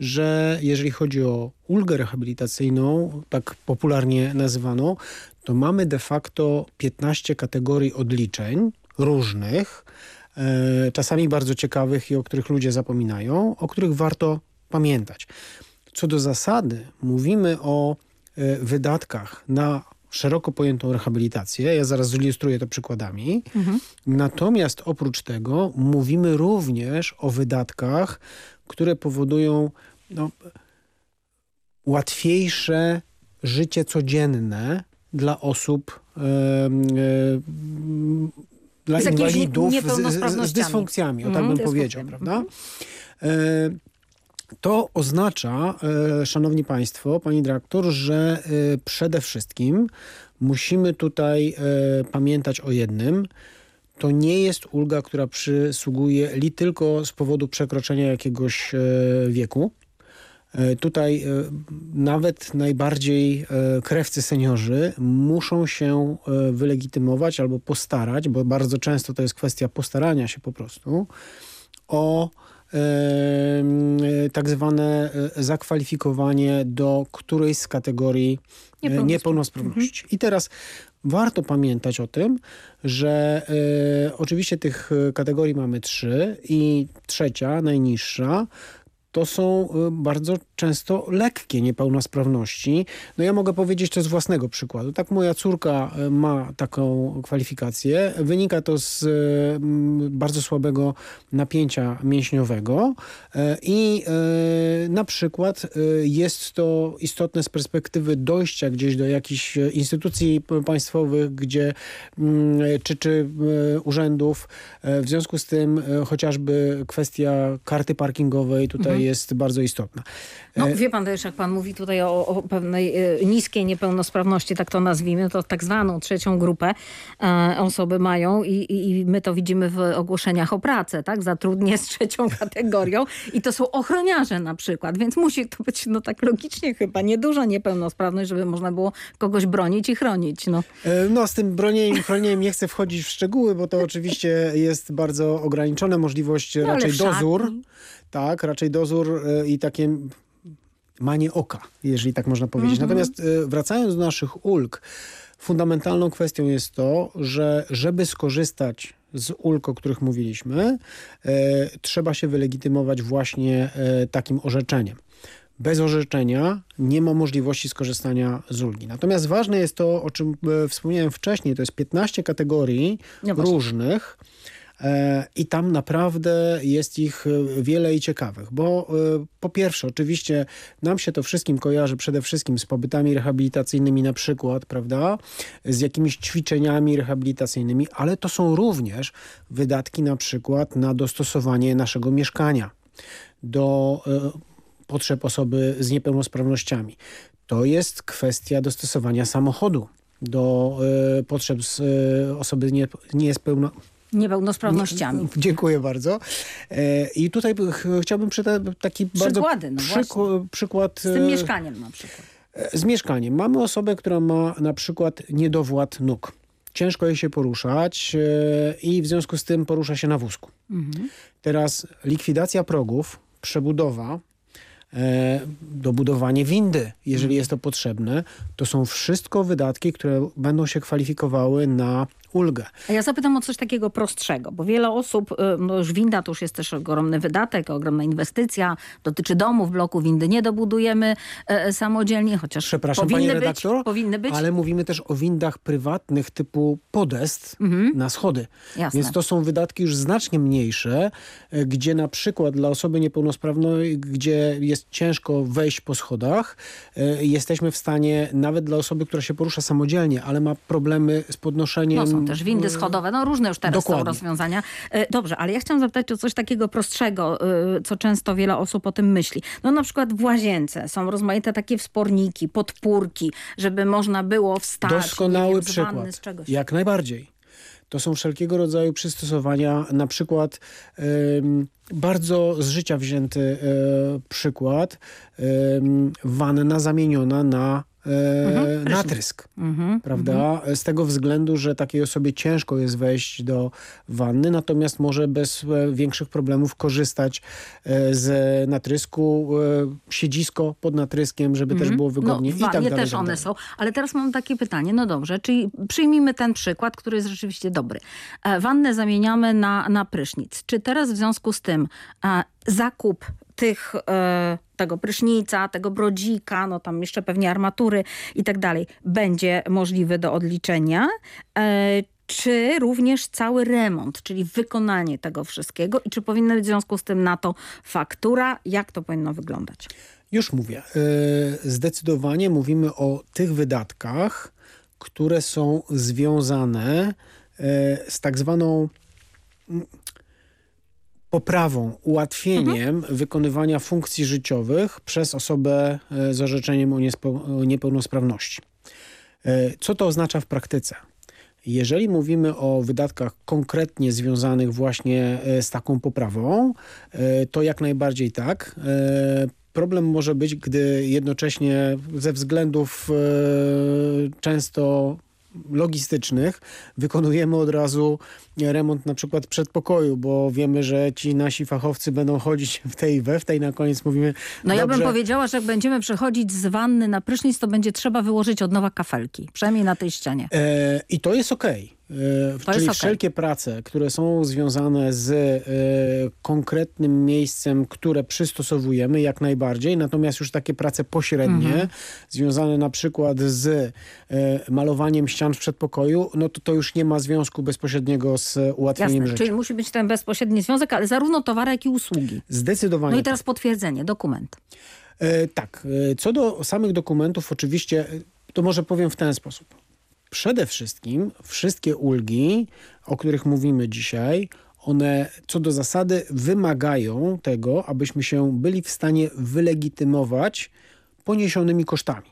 że jeżeli chodzi o ulgę rehabilitacyjną, tak popularnie nazywaną, to mamy de facto 15 kategorii odliczeń różnych, e, czasami bardzo ciekawych i o których ludzie zapominają, o których warto pamiętać. Co do zasady mówimy o e, wydatkach na szeroko pojętą rehabilitację. Ja zaraz zilustruję to przykładami. Natomiast oprócz tego mówimy również o wydatkach, które powodują no, łatwiejsze życie codzienne dla osób, e, e, dla Z inwalidów z, z, dysfunkcjami, o tak Mhm, bym powiedział, prawda? E, to oznacza, e, szanowni państwo, pani dyrektor, że e, przede wszystkim musimy tutaj e, pamiętać o jednym. To nie jest ulga, która przysługuje li tylko z powodu przekroczenia jakiegoś wieku. Tutaj nawet najbardziej krewcy seniorzy muszą się wylegitymować albo postarać, bo bardzo często to jest kwestia postarania się po prostu o tak zwane e, zakwalifikowanie do którejś z kategorii e, Niepełnosprawności. niepełnosprawności. I teraz warto pamiętać o tym, że e, oczywiście tych e, kategorii mamy trzy i trzecia, najniższa, to są y, bardzo często lekkie niepełnosprawności. No ja mogę powiedzieć to z własnego przykładu. Tak moja córka y, ma taką kwalifikację. Wynika to z y, bardzo słabego napięcia mięśniowego i na przykład jest to istotne z perspektywy dojścia gdzieś do jakichś instytucji państwowych, gdzie mm, czy, czy urzędów. W związku z tym chociażby kwestia karty parkingowej tutaj Mhm. jest bardzo istotna. No E, wie pan też, jak pan mówi tutaj o, o pewnej e, niskiej niepełnosprawności, tak to nazwijmy, to tak zwaną trzecią grupę e, osoby mają i, i, my to widzimy w ogłoszeniach o pracę, tak? Zatrudnię z trzecią kategorią i to są ochroniarze na przykład, więc musi to być no tak logicznie chyba nieduża niepełnosprawność, żeby można było kogoś bronić i chronić, no. No z tym bronieniem i chronieniem nie chcę wchodzić w szczegóły, bo to oczywiście jest bardzo ograniczona możliwość, No, raczej dozór. Tak, raczej dozór e, i takie manie oka, jeżeli tak można powiedzieć. Mhm. Natomiast e, wracając do naszych ulg, fundamentalną kwestią jest to, że żeby skorzystać z ulg, o których mówiliśmy, e, trzeba się wylegitymować właśnie e, takim orzeczeniem. Bez orzeczenia nie ma możliwości skorzystania z ulgi. Natomiast ważne jest to, o czym e, wspomniałem wcześniej, to jest 15 kategorii No właśnie. różnych e, i tam naprawdę jest ich e, wiele i ciekawych, bo e, po pierwsze oczywiście nam się to wszystkim kojarzy przede wszystkim z pobytami rehabilitacyjnymi na przykład, prawda, z jakimiś ćwiczeniami rehabilitacyjnymi, ale to są również wydatki na przykład na dostosowanie naszego mieszkania do e, potrzeb osoby z niepełnosprawnościami. To jest kwestia dostosowania samochodu do e, potrzeb e, osoby nie, niespełno, Niepełnosprawnościami. nie, dziękuję bardzo. E, I tutaj by- ch chciałbym przytać taki Przykłady, no bardzo przyku- przykład. Z tym mieszkaniem na przykład. e, Z mieszkaniem. Mamy osobę, która ma na przykład niedowład nóg. Ciężko jej się poruszać e, i w związku z tym porusza się na wózku. Mhm. Teraz likwidacja progów, przebudowa dobudowanie windy, jeżeli jest to potrzebne. To są wszystko wydatki, które będą się kwalifikowały na ulgę. A ja zapytam o coś takiego prostszego, bo wiele osób, no już winda to już jest też ogromny wydatek, ogromna inwestycja, dotyczy domów, bloku windy nie dobudujemy e, samodzielnie, chociaż Przepraszam, powinny pani być, redaktor, powinny być. ale mówimy też o windach prywatnych typu podest Mhm. na schody. Jasne. Więc to są wydatki już znacznie mniejsze, e, gdzie na przykład dla osoby niepełnosprawnej, gdzie jest ciężko wejść po schodach, e, jesteśmy w stanie, nawet dla osoby, która się porusza samodzielnie, ale ma problemy z podnoszeniem... Są też windy schodowe, no różne już teraz są Dokładnie. rozwiązania. E, Dobrze, ale ja chciałam zapytać o coś takiego prostszego, e, co często wiele osób o tym myśli. No na przykład w łazience są rozmaite takie wsporniki, podpórki, żeby można było wstać Doskonały wiem, przykład. Jak najbardziej. To są wszelkiego rodzaju przystosowania, na przykład bardzo z życia wzięty e, przykład, em, wanna zamieniona na Mhm, natrysk. Mhm, Prawda? Z tego względu, że takiej osobie ciężko jest wejść do wanny, natomiast może bez e, większych problemów korzystać e, z natrysku, e, siedzisko pod natryskiem, żeby też Mhm. było wygodnie No, i tak dalej. też one są. Ale teraz mam takie pytanie, no dobrze, czyli przyjmijmy ten przykład, który jest rzeczywiście dobry. E, Wannę zamieniamy na, na prysznic. Czy teraz w związku z tym e, zakup tych, e, tego prysznica, tego brodzika, no tam jeszcze pewnie armatury i tak dalej, będzie możliwy do odliczenia? E, czy również cały remont, czyli wykonanie tego wszystkiego i czy powinna być w związku z tym na to faktura? Jak to powinno wyglądać? Już mówię. E, Zdecydowanie mówimy o tych wydatkach, które są związane z tak zwaną poprawą, ułatwieniem wykonywania funkcji życiowych przez osobę e, z orzeczeniem o, o niepełnosprawności. E, Co to oznacza w praktyce? Jeżeli mówimy o wydatkach konkretnie związanych właśnie e, z taką poprawą, to jak najbardziej tak. Problem może być, gdy jednocześnie ze względów często logistycznych wykonujemy od razu remont na przykład przedpokoju, bo wiemy, że ci nasi fachowcy będą chodzić w tej i we w tej, na koniec mówimy No ja bym powiedziała, że jak będziemy przechodzić z wanny na prysznic, to będzie trzeba wyłożyć od nowa kafelki. Przynajmniej na tej ścianie. E, I to jest okej. E, To Czyli okej. wszelkie prace, które są związane z e, konkretnym miejscem, które przystosowujemy jak najbardziej, natomiast już takie prace pośrednie, Mhm. związane na przykład z e, malowaniem ścian w przedpokoju, no to to już nie ma związku bezpośredniego z ułatwieniem Jasne, życia. czyli musi być ten bezpośredni związek, ale zarówno towary, jak i usługi. Zdecydowanie. No i teraz potwierdzenie, dokument. E, tak, e, co do samych dokumentów oczywiście, e, to może powiem w ten sposób. Przede wszystkim wszystkie ulgi, o których mówimy dzisiaj, one co do zasady wymagają tego, abyśmy się byli w stanie wylegitymować poniesionymi kosztami.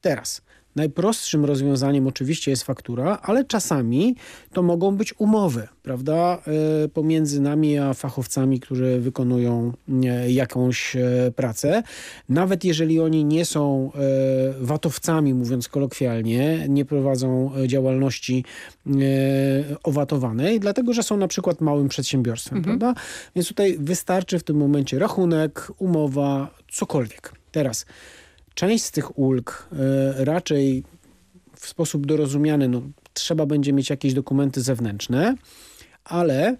Teraz, najprostszym rozwiązaniem oczywiście jest faktura, ale czasami to mogą być umowy, prawda, e, pomiędzy nami a fachowcami, którzy wykonują e, jakąś e, pracę. Nawet jeżeli oni nie są watowcami, mówiąc kolokwialnie, nie prowadzą działalności owatowanej, dlatego, że są na przykład małym przedsiębiorstwem, Mhm. prawda? Więc tutaj wystarczy w tym momencie rachunek, umowa, cokolwiek. Teraz, część z tych ulg e, raczej w sposób dorozumiany, no, trzeba będzie mieć jakieś dokumenty zewnętrzne, ale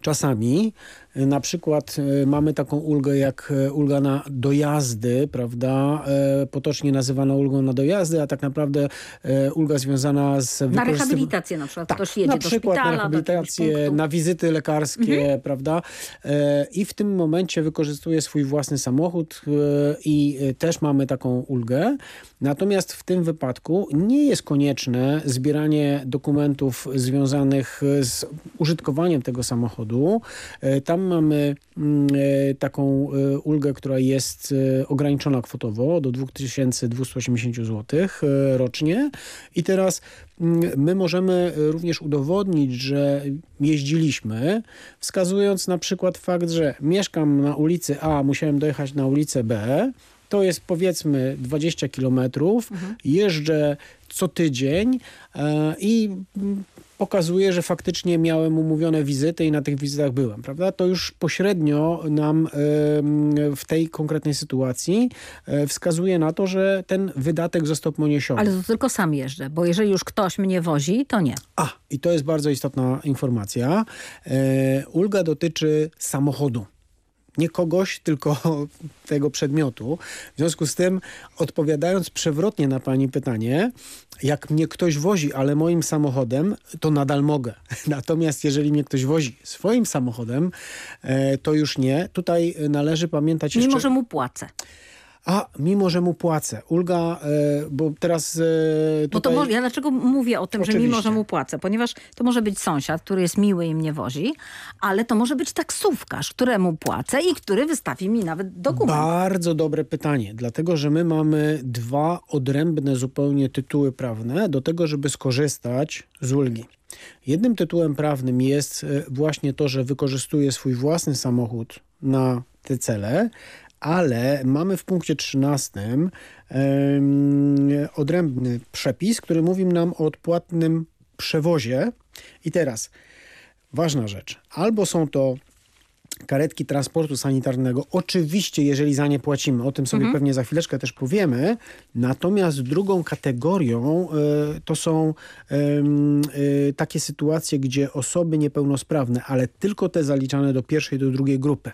czasami na przykład e, mamy taką ulgę jak e, ulga na dojazdy, prawda, e, potocznie nazywana ulgą na dojazdy, a tak naprawdę ulga związana z Na rehabilitację na przykład ktoś jedzie na do przykład szpitala, na do rehabilitację, na wizyty lekarskie, Mhm. prawda? I w tym momencie wykorzystuje swój własny samochód i też mamy taką ulgę. Natomiast w tym wypadku nie jest konieczne zbieranie dokumentów związanych z użytkowaniem tego samochodu. Tam mamy mm, e, taką e, ulgę, która jest e, ograniczona kwotowo do 2280 zł rocznie. I teraz mm, my możemy również udowodnić, że jeździliśmy, wskazując na przykład fakt, że mieszkam na ulicy A, musiałem dojechać na ulicę B, to jest powiedzmy 20 kilometrów, jeżdżę co tydzień e, i mm, pokazuje, że faktycznie miałem umówione wizyty i na tych wizytach byłem, prawda? To już pośrednio nam w tej konkretnej sytuacji e, wskazuje na to, że ten wydatek został poniesiony. Ale to tylko sam jeżdżę, bo jeżeli już ktoś mnie wozi, to nie. A, i to jest bardzo istotna informacja. E, ulga dotyczy samochodu nie kogoś, tylko tego przedmiotu. W związku z tym, odpowiadając przewrotnie na pani pytanie, jak mnie ktoś wozi, ale moim samochodem, to nadal mogę. Natomiast jeżeli mnie ktoś wozi swoim samochodem, e, to już nie. Tutaj należy pamiętać Mimo, jeszcze... Mimo, że mu płacę. A, mimo że mu płacę. Ulga, e, bo teraz e, tutaj... Bo to może, ja dlaczego mówię o tym, Oczywiście. że mimo, że mu płacę? Ponieważ to może być sąsiad, który jest miły i mnie wozi, ale to może być taksówkarz, któremu płacę i który wystawi mi nawet dokument. Bardzo dobre pytanie, dlatego, że my mamy dwa odrębne zupełnie tytuły prawne do tego, żeby skorzystać z ulgi. Jednym tytułem prawnym jest e, właśnie to, że wykorzystuje swój własny samochód na te cele, ale mamy w punkcie 13 um, odrębny przepis, który mówi nam o odpłatnym przewozie. I teraz ważna rzecz. Albo są to karetki transportu sanitarnego. Oczywiście, jeżeli za nie płacimy, o tym sobie mhm. pewnie za chwileczkę też powiemy. Natomiast drugą kategorią y, to są y, y, takie sytuacje, gdzie osoby niepełnosprawne, ale tylko te zaliczane do pierwszej, do drugiej grupy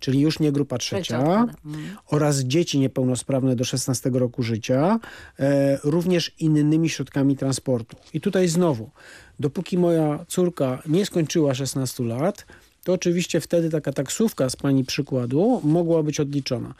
czyli już nie grupa trzecia, mhm. oraz dzieci niepełnosprawne do 16 roku życia, e, również innymi środkami transportu. I tutaj znowu, dopóki moja córka nie skończyła 16 lat, to oczywiście wtedy taka taksówka z pani przykładu mogła być odliczona.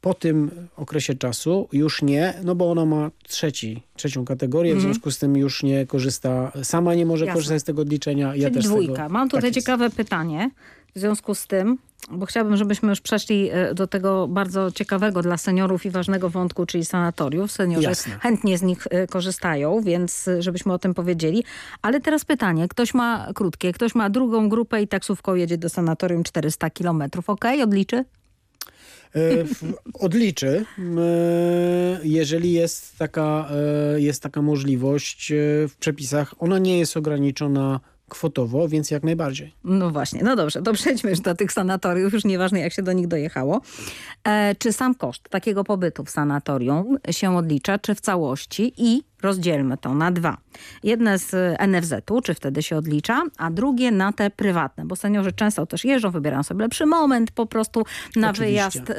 Po tym okresie czasu już nie, no bo ona ma trzeci, trzecią kategorię, mm. w mhm. związku z tym już nie korzysta, sama nie może Jasne. korzystać z tego odliczenia. Czyli ja też dwójka. Tego, Mam tutaj tak ciekawe pytanie. W związku z tym, bo chciałabym, żebyśmy już przeszli e, do tego bardzo ciekawego dla seniorów i ważnego wątku, czyli sanatoriów. Seniorzy Jasne. chętnie z nich e, korzystają, więc e, żebyśmy o tym powiedzieli. Ale teraz pytanie. Ktoś ma krótkie, ktoś ma drugą grupę i taksówką jedzie do sanatorium 400 kilometrów. Ok, odliczy? odliczy, jeżeli jest taka, jest taka możliwość w przepisach. Ona nie jest ograniczona kwotowo, więc jak najbardziej. No właśnie, no dobrze, to przejdźmy już do tych sanatoriów, już nieważne jak się do nich dojechało. E, czy sam koszt takiego pobytu w sanatorium się odlicza, czy w całości i Rozdzielmy to na dwa. Jedne z NFZ-u, czy wtedy się odlicza, a drugie na te prywatne, bo seniorzy często też jeżdżą, wybierają sobie lepszy moment po prostu na Oczywiście. wyjazd,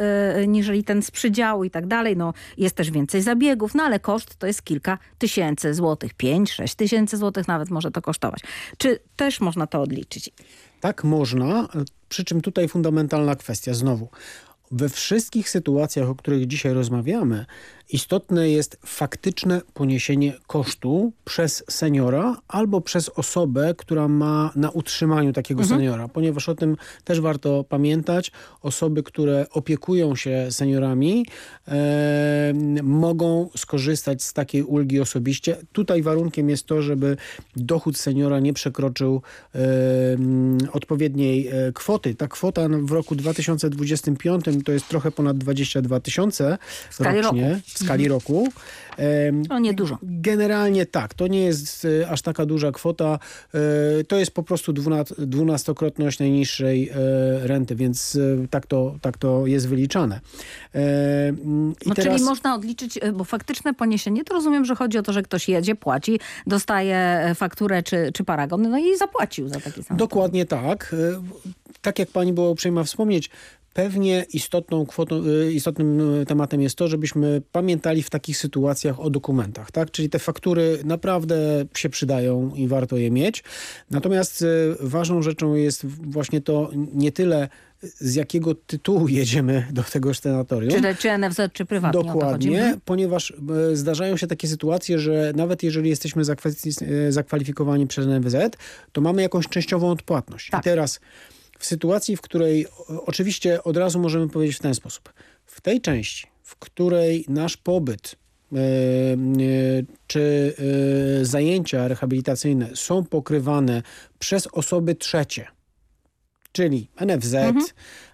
y, niżeli ten z przydziału i tak dalej. No, jest też więcej zabiegów, no ale koszt to jest kilka tysięcy złotych, pięć, sześć tysięcy złotych nawet może to kosztować. Czy też można to odliczyć? Tak można, przy czym tutaj fundamentalna kwestia znowu. We wszystkich sytuacjach, o których dzisiaj rozmawiamy, istotne jest faktyczne poniesienie kosztu przez seniora albo przez osobę, która ma na utrzymaniu takiego mhm. seniora, ponieważ o tym też warto pamiętać. Osoby, które opiekują się seniorami e, mogą skorzystać z takiej ulgi osobiście. Tutaj warunkiem jest to, żeby dochód seniora nie przekroczył e, odpowiedniej kwoty. Ta kwota w roku 2025 to jest trochę ponad 22 tysiące rocznie. Roku w skali roku. No niedużo. Generalnie tak, to nie jest e, aż taka duża kwota. E, to jest po prostu dwunastokrotność najniższej e, renty, więc tak to, tak to jest wyliczane. I no teraz... czyli można odliczyć, bo faktyczne poniesienie, to rozumiem, że chodzi o to, że ktoś jedzie, płaci, dostaje fakturę czy, czy paragon, no i zapłacił za taki samochód. Dokładnie tak. Tak jak pani była uprzejma wspomnieć, Pewnie istotną kwotą, y, istotnym y, tematem jest to, żebyśmy pamiętali w takich sytuacjach o dokumentach, tak? Czyli te faktury naprawdę się przydają i warto je mieć. Natomiast y, ważną rzeczą jest właśnie to nie tyle z jakiego tytułu jedziemy do tego senatorium. Czy, czy NFZ, czy prywatnie Dokładnie, mhm. ponieważ zdarzają się takie sytuacje, że nawet jeżeli jesteśmy zakwalifikowani przez NFZ, to mamy jakąś częściową odpłatność. Tak. I teraz w sytuacji, w której oczywiście od razu możemy powiedzieć w ten sposób. W tej części, w której nasz pobyt e, e, czy e, zajęcia rehabilitacyjne są pokrywane przez osoby trzecie, czyli NFZ, mhm.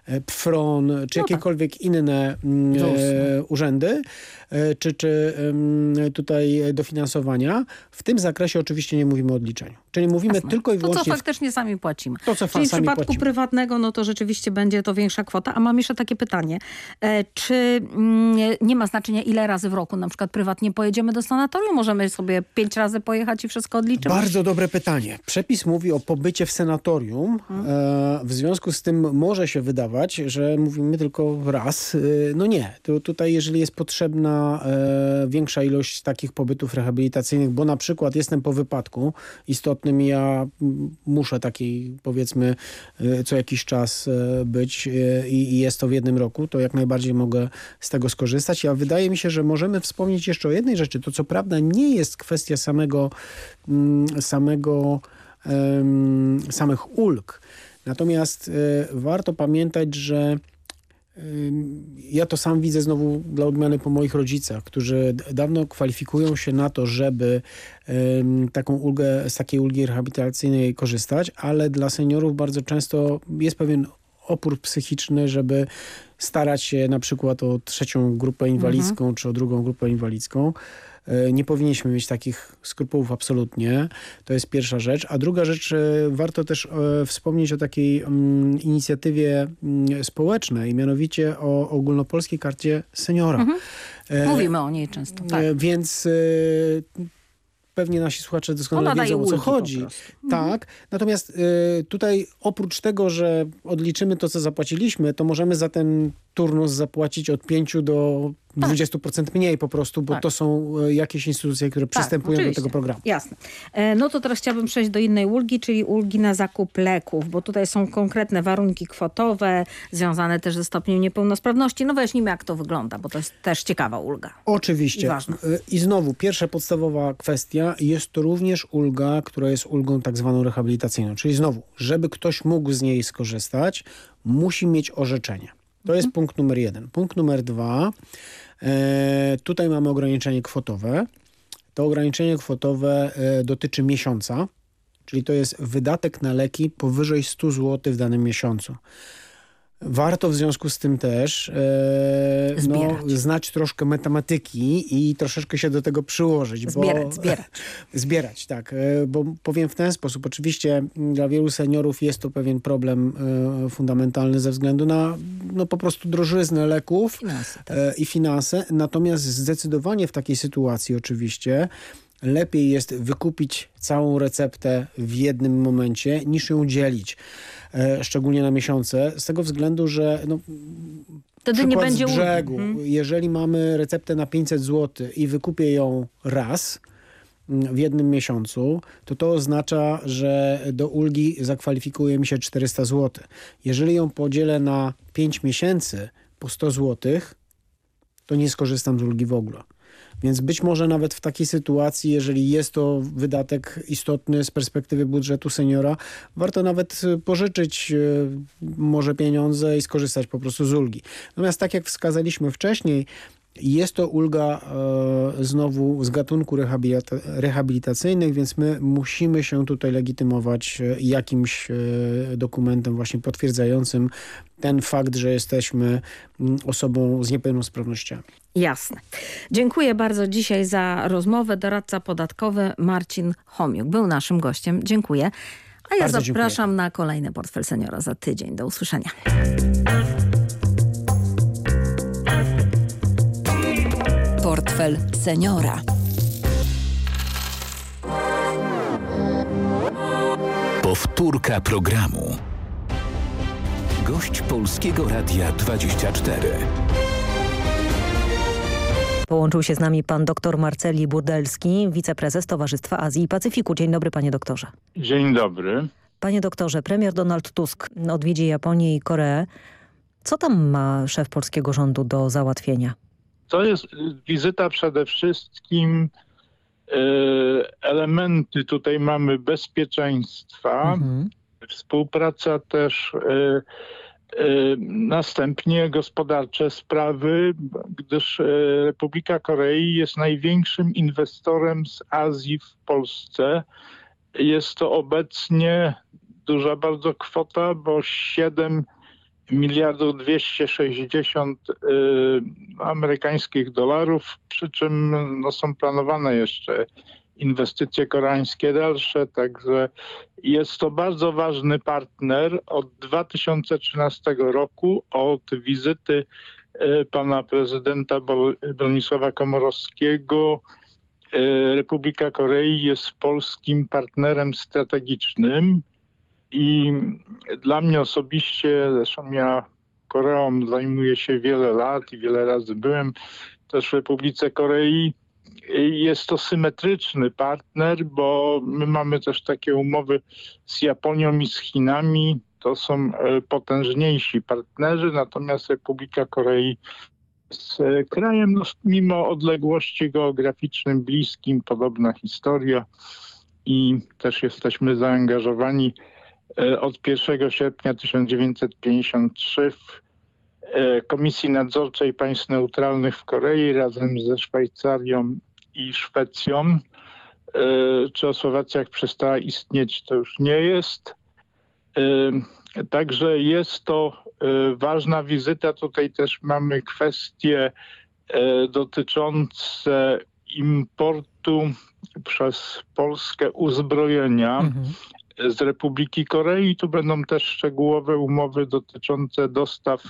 E, PFRON, czy No tak. jakiekolwiek inne mm, e, urzędy, e, czy, czy em, tutaj dofinansowania. W tym zakresie oczywiście nie mówimy o odliczeniu. Czyli mówimy Jasne. tylko i To, co wyłącznie... faktycznie sami płacimy. To, co Czyli w przypadku płacimy. prywatnego, no to rzeczywiście będzie to większa kwota. A mam jeszcze takie pytanie. E, czy mm, nie ma znaczenia, ile razy w roku na przykład prywatnie pojedziemy do sanatorium? Możemy sobie pięć razy pojechać i wszystko odliczyć? Bardzo dobre pytanie. Przepis mówi o pobycie w senatorium. Mhm. E, w związku z tym może się wydawać, że mówimy tylko raz. E, no nie. Tu, tutaj jeżeli jest potrzebna e, większa ilość takich pobytów rehabilitacyjnych, bo na przykład jestem po wypadku istotnym i ja muszę takiej powiedzmy e, co jakiś czas e, być i, jest to w jednym roku, to jak najbardziej mogę z tego skorzystać. A wydaje mi się, że możemy wspomnieć jeszcze o jednej rzeczy. To co prawda nie jest kwestia samego mm, samego, samych ulg. Natomiast e, warto pamiętać, że em, ja to sam widzę znowu dla odmiany po moich rodzicach, którzy dawno kwalifikują się na to, żeby taką ulgę, z takiej ulgi rehabilitacyjnej korzystać, ale dla seniorów bardzo często jest pewien opór psychiczny, żeby starać się na przykład o trzecią grupę inwalidzką czy o drugą grupę inwalidzką. E, Nie powinniśmy mieć takich skrupułów absolutnie. To jest pierwsza rzecz. A druga rzecz, e, warto też e, wspomnieć o takiej mm, inicjatywie mm, społecznej, mianowicie o ogólnopolskiej karcie seniora. Mhm. Mówimy o niej często. Tak. Więc pewnie nasi słuchacze doskonale Ona wiedzą o co chodzi. prostu. Tak. Natomiast tutaj oprócz tego, że odliczymy to, co zapłaciliśmy, to możemy za ten turnus zapłacić od 5 do 20% mniej po prostu, bo Tak. to są e, jakieś instytucje, które przystępują do oczywiście. tego programu. Jasne. E, No to teraz chciałabym przejść do innej ulgi, czyli ulgi na zakup leków, bo tutaj są konkretne warunki kwotowe, związane też ze stopniem niepełnosprawności. No weźmy jak to wygląda, bo to jest też ciekawa ulga. Oczywiście. I. E, I znowu, pierwsza podstawowa kwestia, jest to również ulga, która jest ulgą tak zwaną rehabilitacyjną. Czyli znowu, żeby ktoś mógł z niej skorzystać, musi mieć orzeczenie. To jest punkt numer jeden. Punkt numer dwa, e, tutaj mamy ograniczenie kwotowe. To ograniczenie kwotowe e, dotyczy miesiąca, czyli to jest wydatek na leki powyżej 100 zł w danym miesiącu. Warto w związku z tym też e, no, znać troszkę matematyki i troszeczkę się do tego przyłożyć. Zbierać, bo, zbierać. Zbierać, tak. E, Bo powiem w ten sposób. Oczywiście dla wielu seniorów jest to pewien problem e, fundamentalny ze względu na no, po prostu drożyznę leków Finanse, tak. e, i finanse. Natomiast zdecydowanie w takiej sytuacji oczywiście lepiej jest wykupić całą receptę w jednym momencie niż ją dzielić. E, Szczególnie na miesiące, z tego względu, że no, Wtedy nie będzie z brzegu. Mhm. Jeżeli mamy receptę na 500 zł i wykupię ją raz mm, w jednym miesiącu, to to oznacza, że do ulgi zakwalifikuje mi się 400 zł. Jeżeli ją podzielę na 5 miesięcy po 100 zł, to nie skorzystam z ulgi w ogóle. Więc być może nawet w takiej sytuacji, jeżeli jest to wydatek istotny z perspektywy budżetu seniora, warto nawet y, pożyczyć y, może pieniądze i skorzystać po prostu z ulgi. Natomiast tak jak wskazaliśmy wcześniej, jest to ulga e, znowu z gatunku rehabilita rehabilitacyjnych, więc my musimy się tutaj legitymować e, jakimś e, dokumentem właśnie potwierdzającym ten fakt, że jesteśmy mm, osobą z niepełnosprawnościami. Jasne. Dziękuję bardzo dzisiaj za rozmowę. Doradca podatkowy Marcin Homiuk był naszym gościem. Dziękuję. A ja Bardzo zapraszam na kolejny Portfel Seniora za tydzień. Do usłyszenia. Portfel seniora. Powtórka programu. Gość Polskiego Radia 24. Połączył się z nami pan dr Marceli Burdelski, wiceprezes Towarzystwa Azji i Pacyfiku. Dzień dobry panie doktorze. Dzień dobry. Panie doktorze, premier Donald Tusk odwiedzi Japonię i Koreę. Co tam ma szef polskiego rządu do załatwienia? To jest wizyta przede wszystkim e, elementy tutaj mamy bezpieczeństwa, Mhm. współpraca też e, e, następnie gospodarcze sprawy, gdyż Republika Korei jest największym inwestorem z Azji w Polsce. Jest to obecnie duża bardzo kwota, bo 7 miliardów 260 y, amerykańskich dolarów, przy czym no, są planowane jeszcze inwestycje koreańskie dalsze, także jest to bardzo ważny partner od 2013 roku, od wizyty y, pana prezydenta Bronisława Komorowskiego. Y, Republika Korei jest polskim partnerem strategicznym i dla mnie osobiście, zresztą ja Koreą zajmuję się wiele lat i wiele razy byłem też w Republice Korei. Jest to symetryczny partner, bo my mamy też takie umowy z Japonią i z Chinami. To są e, potężniejsi partnerzy, natomiast Republika Korei jest e, krajem no, mimo odległości geograficznej bliskim, podobna historia i też jesteśmy zaangażowani od 1 sierpnia 1953 w e, Komisji Nadzorczej Państw Neutralnych w Korei razem ze Szwajcarią i Szwecją. E, Czechosłowacja jak przestała istnieć, to już nie jest. Także jest to ważna wizyta. Tutaj też mamy kwestie dotyczące importu przez Polskę uzbrojenia. Mhm z Republiki Korei. Tu będą też szczegółowe umowy dotyczące dostaw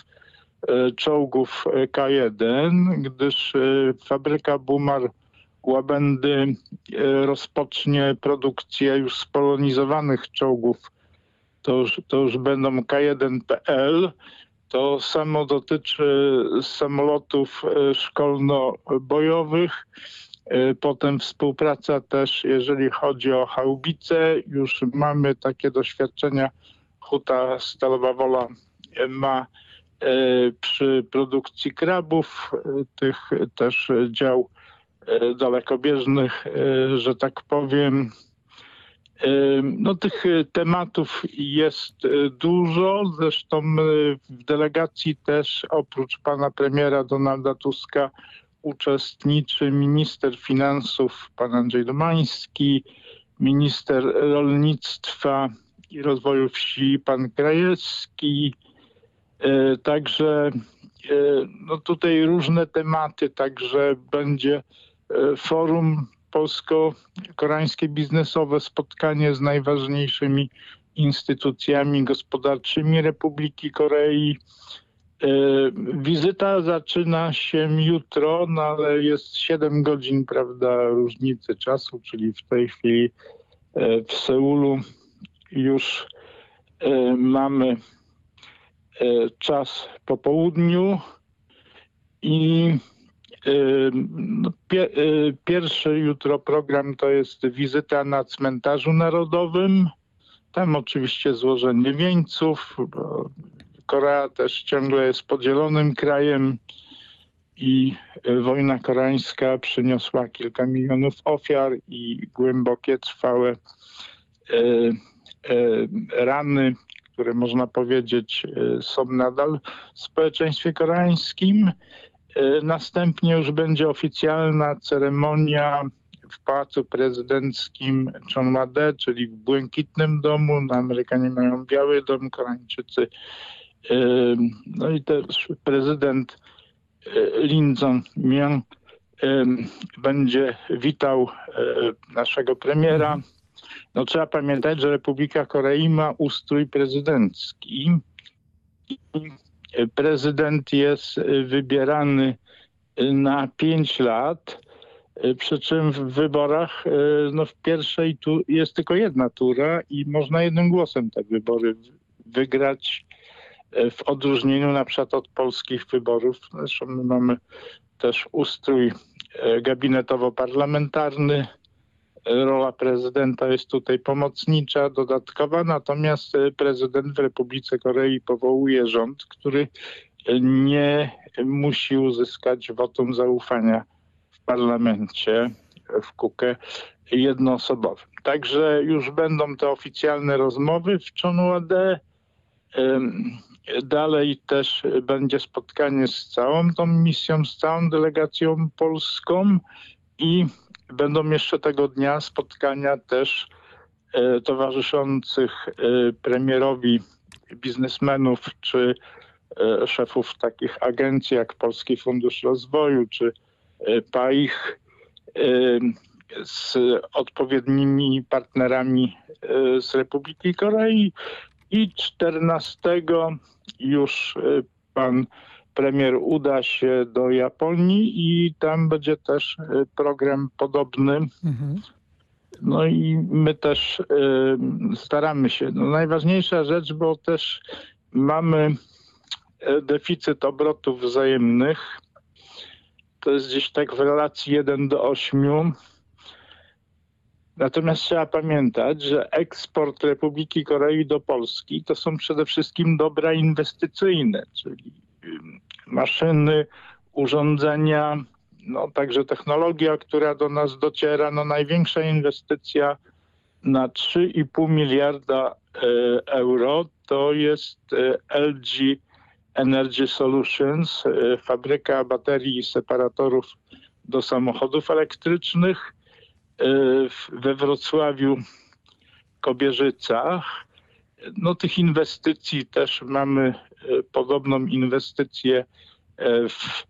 e, czołgów e, K1, gdyż e, fabryka Bumar Łabędy rozpocznie produkcję już spolonizowanych czołgów. To już, to już będą K1PL. To samo dotyczy samolotów szkolno-bojowych. E, potem współpraca też, jeżeli chodzi o chałubice, już mamy takie doświadczenia. Huta Stalowa Wola ma e, przy produkcji krabów, e, tych też dział dalekobieżnych, że tak powiem. No, tych tematów jest dużo. Zresztą w delegacji też oprócz pana premiera Donalda Tuska uczestniczy minister finansów pan Andrzej Domański, minister rolnictwa i rozwoju wsi pan Krajewski. E, także e, no tutaj różne tematy, także będzie e, forum polsko-koreańskie biznesowe, spotkanie z najważniejszymi instytucjami gospodarczymi Republiki Korei, wizyta zaczyna się jutro, no ale jest 7 godzin, prawda, różnicy czasu, czyli w tej chwili e, w Seulu już e, mamy czas po południu i no, pierwszy jutro program to jest wizyta na cmentarzu narodowym. Tam oczywiście złożenie wieńców, Korea też ciągle jest podzielonym krajem i e, wojna koreańska przyniosła kilka milionów ofiar i głębokie, trwałe e, e, rany, które można powiedzieć są nadal w społeczeństwie koreańskim. Następnie już będzie oficjalna ceremonia w Pałacu Prezydenckim Chonwade, czyli w Błękitnym Domu. Amerykanie mają Biały Dom, Koreańczycy no i też prezydent e, Lin Zong-myung będzie witał e, naszego premiera. No, trzeba pamiętać, że Republika Korei ma ustrój prezydencki. Prezydent jest wybierany na pięć lat, przy czym w wyborach no, w pierwszej tu jest tylko jedna tura i można jednym głosem te wybory wygrać w odróżnieniu na przykład od polskich wyborów. Zresztą my mamy też ustrój e, gabinetowo-parlamentarny. Rola prezydenta jest tutaj pomocnicza, dodatkowa, natomiast e, prezydent w Republice Korei powołuje rząd, który nie musi uzyskać wotum zaufania w parlamencie w Kukę jednoosobowym. Także już będą te oficjalne rozmowy w Chonwade. Dalej też będzie spotkanie z całą tą misją, z całą delegacją polską i będą jeszcze tego dnia spotkania też e, towarzyszących e, premierowi biznesmenów czy szefów takich agencji jak Polski Fundusz Rozwoju czy PAIH z odpowiednimi partnerami z Republiki Korei i 14 już pan premier uda się do Japonii i tam będzie też program podobny. Mhm. No i my też y, staramy się. No najważniejsza rzecz, bo też mamy deficyt obrotów wzajemnych. To jest gdzieś tak w relacji 1 do 8. Natomiast trzeba pamiętać, że eksport Republiki Korei do Polski to są przede wszystkim dobra inwestycyjne, czyli maszyny, urządzenia, no także technologia, która do nas dociera, no największa inwestycja na 3,5 miliarda e, euro to jest e, LG Energy Solutions, e, fabryka baterii i separatorów do samochodów elektrycznych we Wrocławiu, Kobierzycach. No tych inwestycji też mamy podobną inwestycję w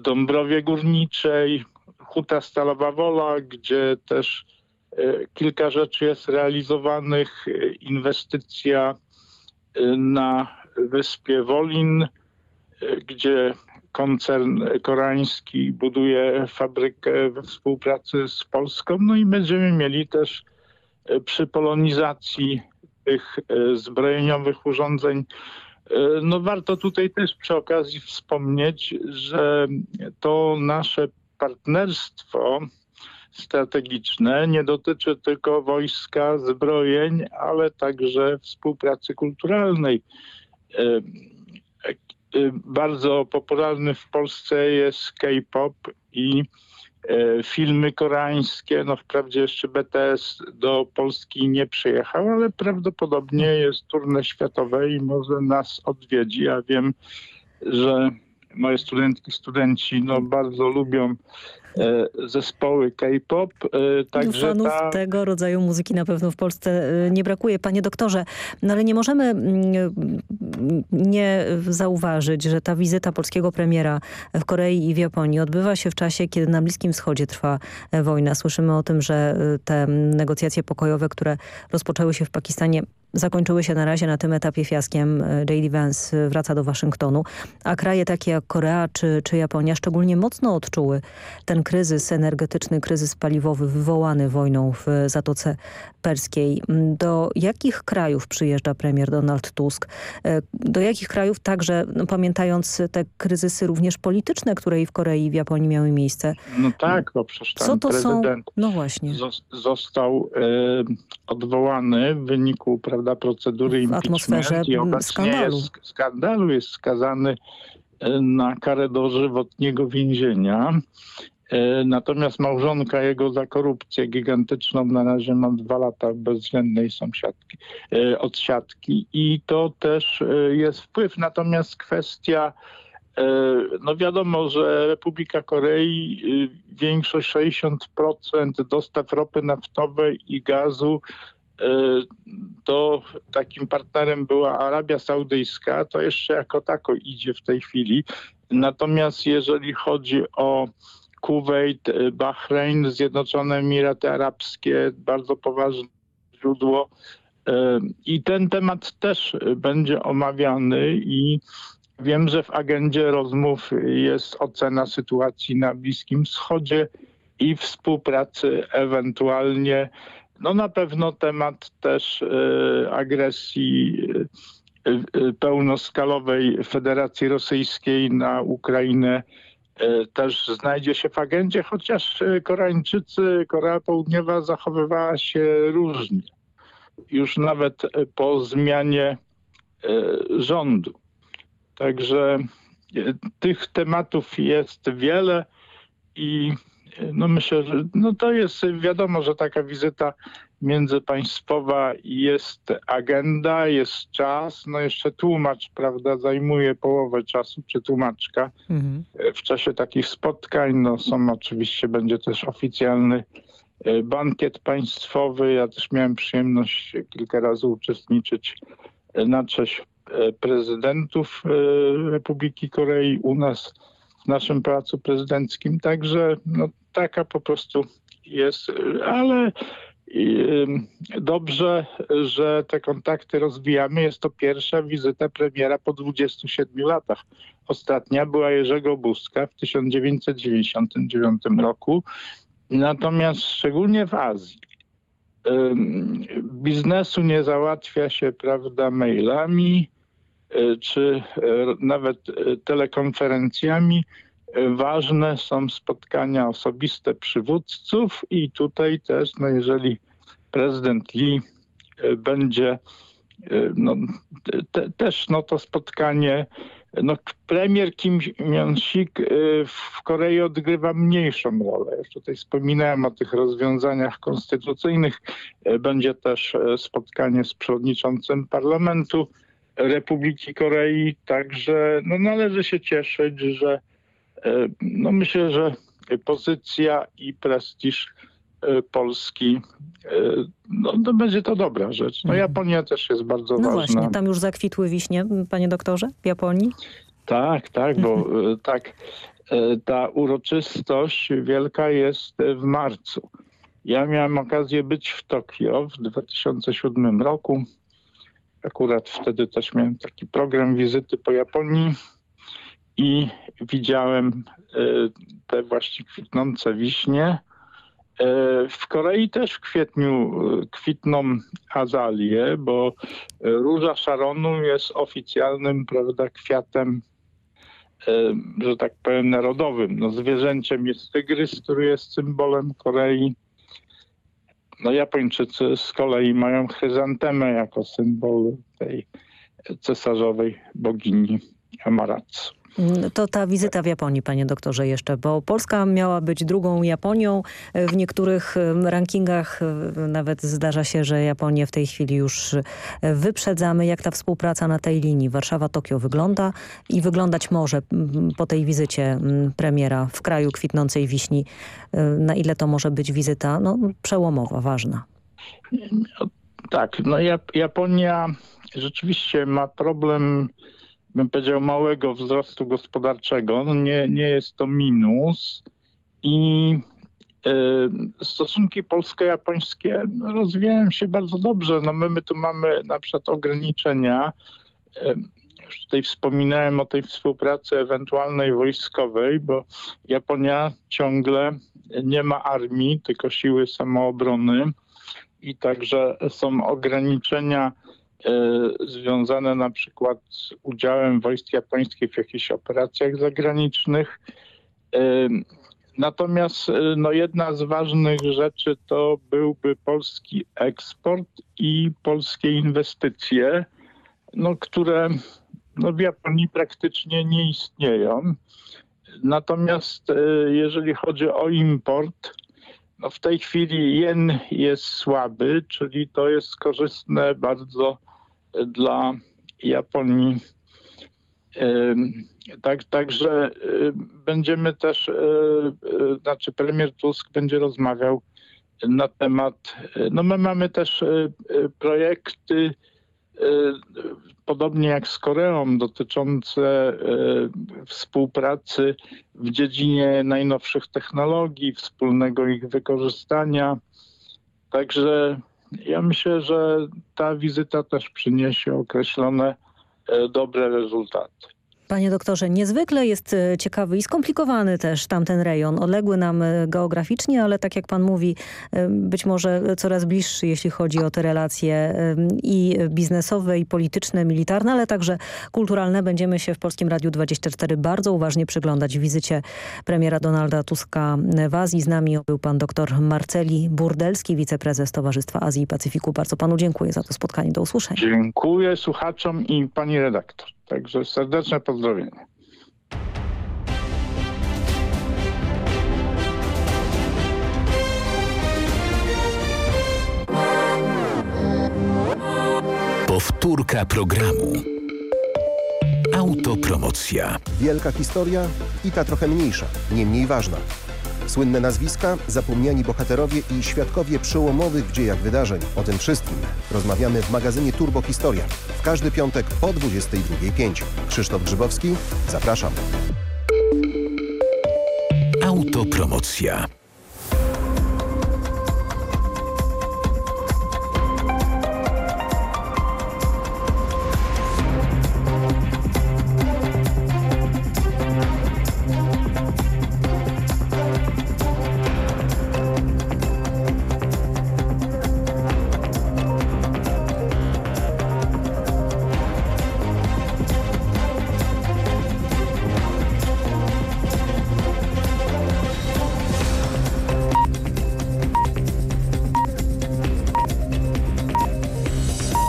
Dąbrowie Górniczej, Huta Stalowa Wola, gdzie też kilka rzeczy jest realizowanych. Inwestycja na wyspie Wolin, gdzie koncern koreański buduje fabrykę we współpracy z Polską. No i będziemy mieli też przy polonizacji tych zbrojeniowych urządzeń E, no warto tutaj też przy okazji wspomnieć, że to nasze partnerstwo strategiczne nie dotyczy tylko wojska, zbrojeń, ale także współpracy kulturalnej. E, bardzo popularny w Polsce jest K-pop i E, filmy koreańskie. No wprawdzie jeszcze BTS do Polski nie przyjechał, ale prawdopodobnie jest turne światowe i może nas odwiedzi. Ja wiem, że moje studentki, studenci no, bardzo lubią zespoły K-pop. E, także Fanów ta... tego rodzaju muzyki na pewno w Polsce e, nie brakuje. Panie doktorze, no ale nie możemy mm, nie zauważyć, że ta wizyta polskiego premiera w Korei i w Japonii odbywa się w czasie, kiedy na Bliskim Wschodzie trwa wojna. Słyszymy o tym, że te negocjacje pokojowe, które rozpoczęły się w Pakistanie zakończyły się na razie na tym etapie fiaskiem. J.D. Vance wraca do Waszyngtonu, a kraje takie jak Korea czy, czy Japonia szczególnie mocno odczuły ten kryzys energetyczny, kryzys paliwowy wywołany wojną w Zatoce Perskiej. Do jakich krajów przyjeżdża premier Donald Tusk? E, do jakich krajów także, no, pamiętając te kryzysy również polityczne, które i w Korei i w Japonii miały miejsce? No tak, bo przecież Co to prezydent są? No właśnie. został e, odwołany w wyniku prawda, procedury atmosferze i skandalu. Jest, skandalu jest skazany e, na karę dożywotniego więzienia. E, natomiast małżonka jego za korupcję gigantyczną na razie ma dwa lata bezwzględnej sąsiadki, e, odsiadki i to też e, jest wpływ. Natomiast kwestia no wiadomo, że Republika Korei większość 60% dostaw ropy naftowej i gazu to takim partnerem była Arabia Saudyjska, to jeszcze jako tako idzie w tej chwili. Natomiast jeżeli chodzi o Kuwait, y, Bahrein, Zjednoczone Emiraty Arabskie, bardzo poważne źródło. Y, I ten temat też będzie omawiany i wiem, że w agendzie rozmów jest ocena sytuacji na Bliskim Wschodzie i współpracy ewentualnie, no na pewno temat też y, agresji pełnoskalowej Federacji Rosyjskiej na Ukrainę też znajdzie się w agendzie, chociaż e, Koreańczycy, Korea Południowa zachowywała się różnie. Już nawet e, po zmianie rządu. Także tych tematów jest wiele i no myślę, że no to jest wiadomo, że taka wizyta międzypaństwowa jest agenda, jest czas, no jeszcze tłumacz, prawda, zajmuje połowę czasu, czy tłumaczka mhm. w czasie takich spotkań. No są oczywiście, będzie też oficjalny e, bankiet państwowy. Ja też miałem przyjemność kilka razy uczestniczyć e, na cześć prezydentów Republiki Korei u nas w naszym pałacu prezydenckim. Także no, taka po prostu jest, ale dobrze, że te kontakty rozwijamy. Jest to pierwsza wizyta premiera po 27 latach. Ostatnia była Jerzego Buzka w 1999 roku. Natomiast szczególnie w Azji biznesu nie załatwia się, prawda, mailami e, czy e, nawet e, telekonferencjami. Ważne są spotkania osobiste przywódców i tutaj też, no jeżeli prezydent Lee będzie no, te, też no, to spotkanie no, premier Kim Jong-sik w Korei odgrywa mniejszą rolę. Już tutaj wspominałem o tych rozwiązaniach konstytucyjnych. Będzie też spotkanie z przewodniczącym parlamentu Republiki Korei. Także no, należy się cieszyć, że no, myślę, że pozycja i prestiż Polski, no to będzie to dobra rzecz. No Mhm. Japonia też jest bardzo No ważna. właśnie, tam już zakwitły wiśnie, panie doktorze, w Japonii? Tak, tak, bo e, tak, e, ta uroczystość wielka jest w marcu. Ja miałem okazję być w Tokio w 2007 roku. Akurat wtedy też miałem taki program wizyty po Japonii i widziałem e, te właśnie kwitnące wiśnie. E, W Korei też w kwietniu e, kwitną azalie, bo róża szaronu jest oficjalnym prawda, kwiatem, że tak powiem, narodowym. No, zwierzęciem jest tygrys, który jest symbolem Korei. No, Japończycy z kolei mają chryzantemę jako symbol tej cesarzowej bogini Amaterasu. To ta wizyta w Japonii, panie doktorze, jeszcze, bo Polska miała być drugą Japonią. W niektórych rankingach nawet zdarza się, że Japonię w tej chwili już e, wyprzedzamy. Jak ta współpraca na tej linii Warszawa-Tokio wygląda i wyglądać może po tej wizycie premiera w kraju kwitnącej wiśni? E, Na ile to może być wizyta no, przełomowa, ważna? Tak, no Jap- Japonia rzeczywiście ma problem, bym powiedział, małego wzrostu gospodarczego. No nie, nie jest to minus i e, stosunki polsko-japońskie rozwijają się bardzo dobrze. No my, my tu mamy na przykład ograniczenia. E, Już tutaj wspominałem o tej współpracy ewentualnej wojskowej, bo Japonia ciągle nie ma armii, tylko siły samoobrony i także są ograniczenia związane na przykład z udziałem wojsk japońskich w jakichś operacjach zagranicznych. E, Natomiast e, no, jedna z ważnych rzeczy to byłby polski eksport i polskie inwestycje, no, które no, w Japonii praktycznie nie istnieją. Natomiast e, jeżeli chodzi o import, no w tej chwili jen jest słaby, czyli to jest korzystne bardzo dla Japonii. Tak, także y, będziemy też, y, y, znaczy premier Tusk będzie rozmawiał na temat, no my mamy też projekty, podobnie jak z Koreą, dotyczące współpracy w dziedzinie najnowszych technologii, wspólnego ich wykorzystania. Także ja myślę, że ta wizyta też przyniesie określone e, dobre rezultaty. Panie doktorze, niezwykle jest e, ciekawy i skomplikowany też tamten rejon. Odległy nam e, geograficznie, ale tak jak pan mówi, e, być może coraz bliższy, jeśli chodzi o te relacje i biznesowe, i polityczne, militarne, ale także kulturalne. Będziemy się w Polskim Radiu 24 bardzo uważnie przyglądać wizycie premiera Donalda Tuska w Azji. Z nami był pan doktor Marceli Burdelski, wiceprezes Towarzystwa Azji i Pacyfiku. Bardzo panu dziękuję za to spotkanie. Do usłyszenia. Dziękuję słuchaczom i pani redaktor. Także serdeczne pozdrowienia. Powtórka programu. Autopromocja. Wielka historia i ta trochę mniejsza, nie mniej ważna. Słynne nazwiska, zapomniani bohaterowie i świadkowie przełomowych dziejach wydarzeń. O tym wszystkim rozmawiamy w magazynie Turbo Historia. W każdy piątek po 22.05. Krzysztof Grzybowski, zapraszam. Autopromocja.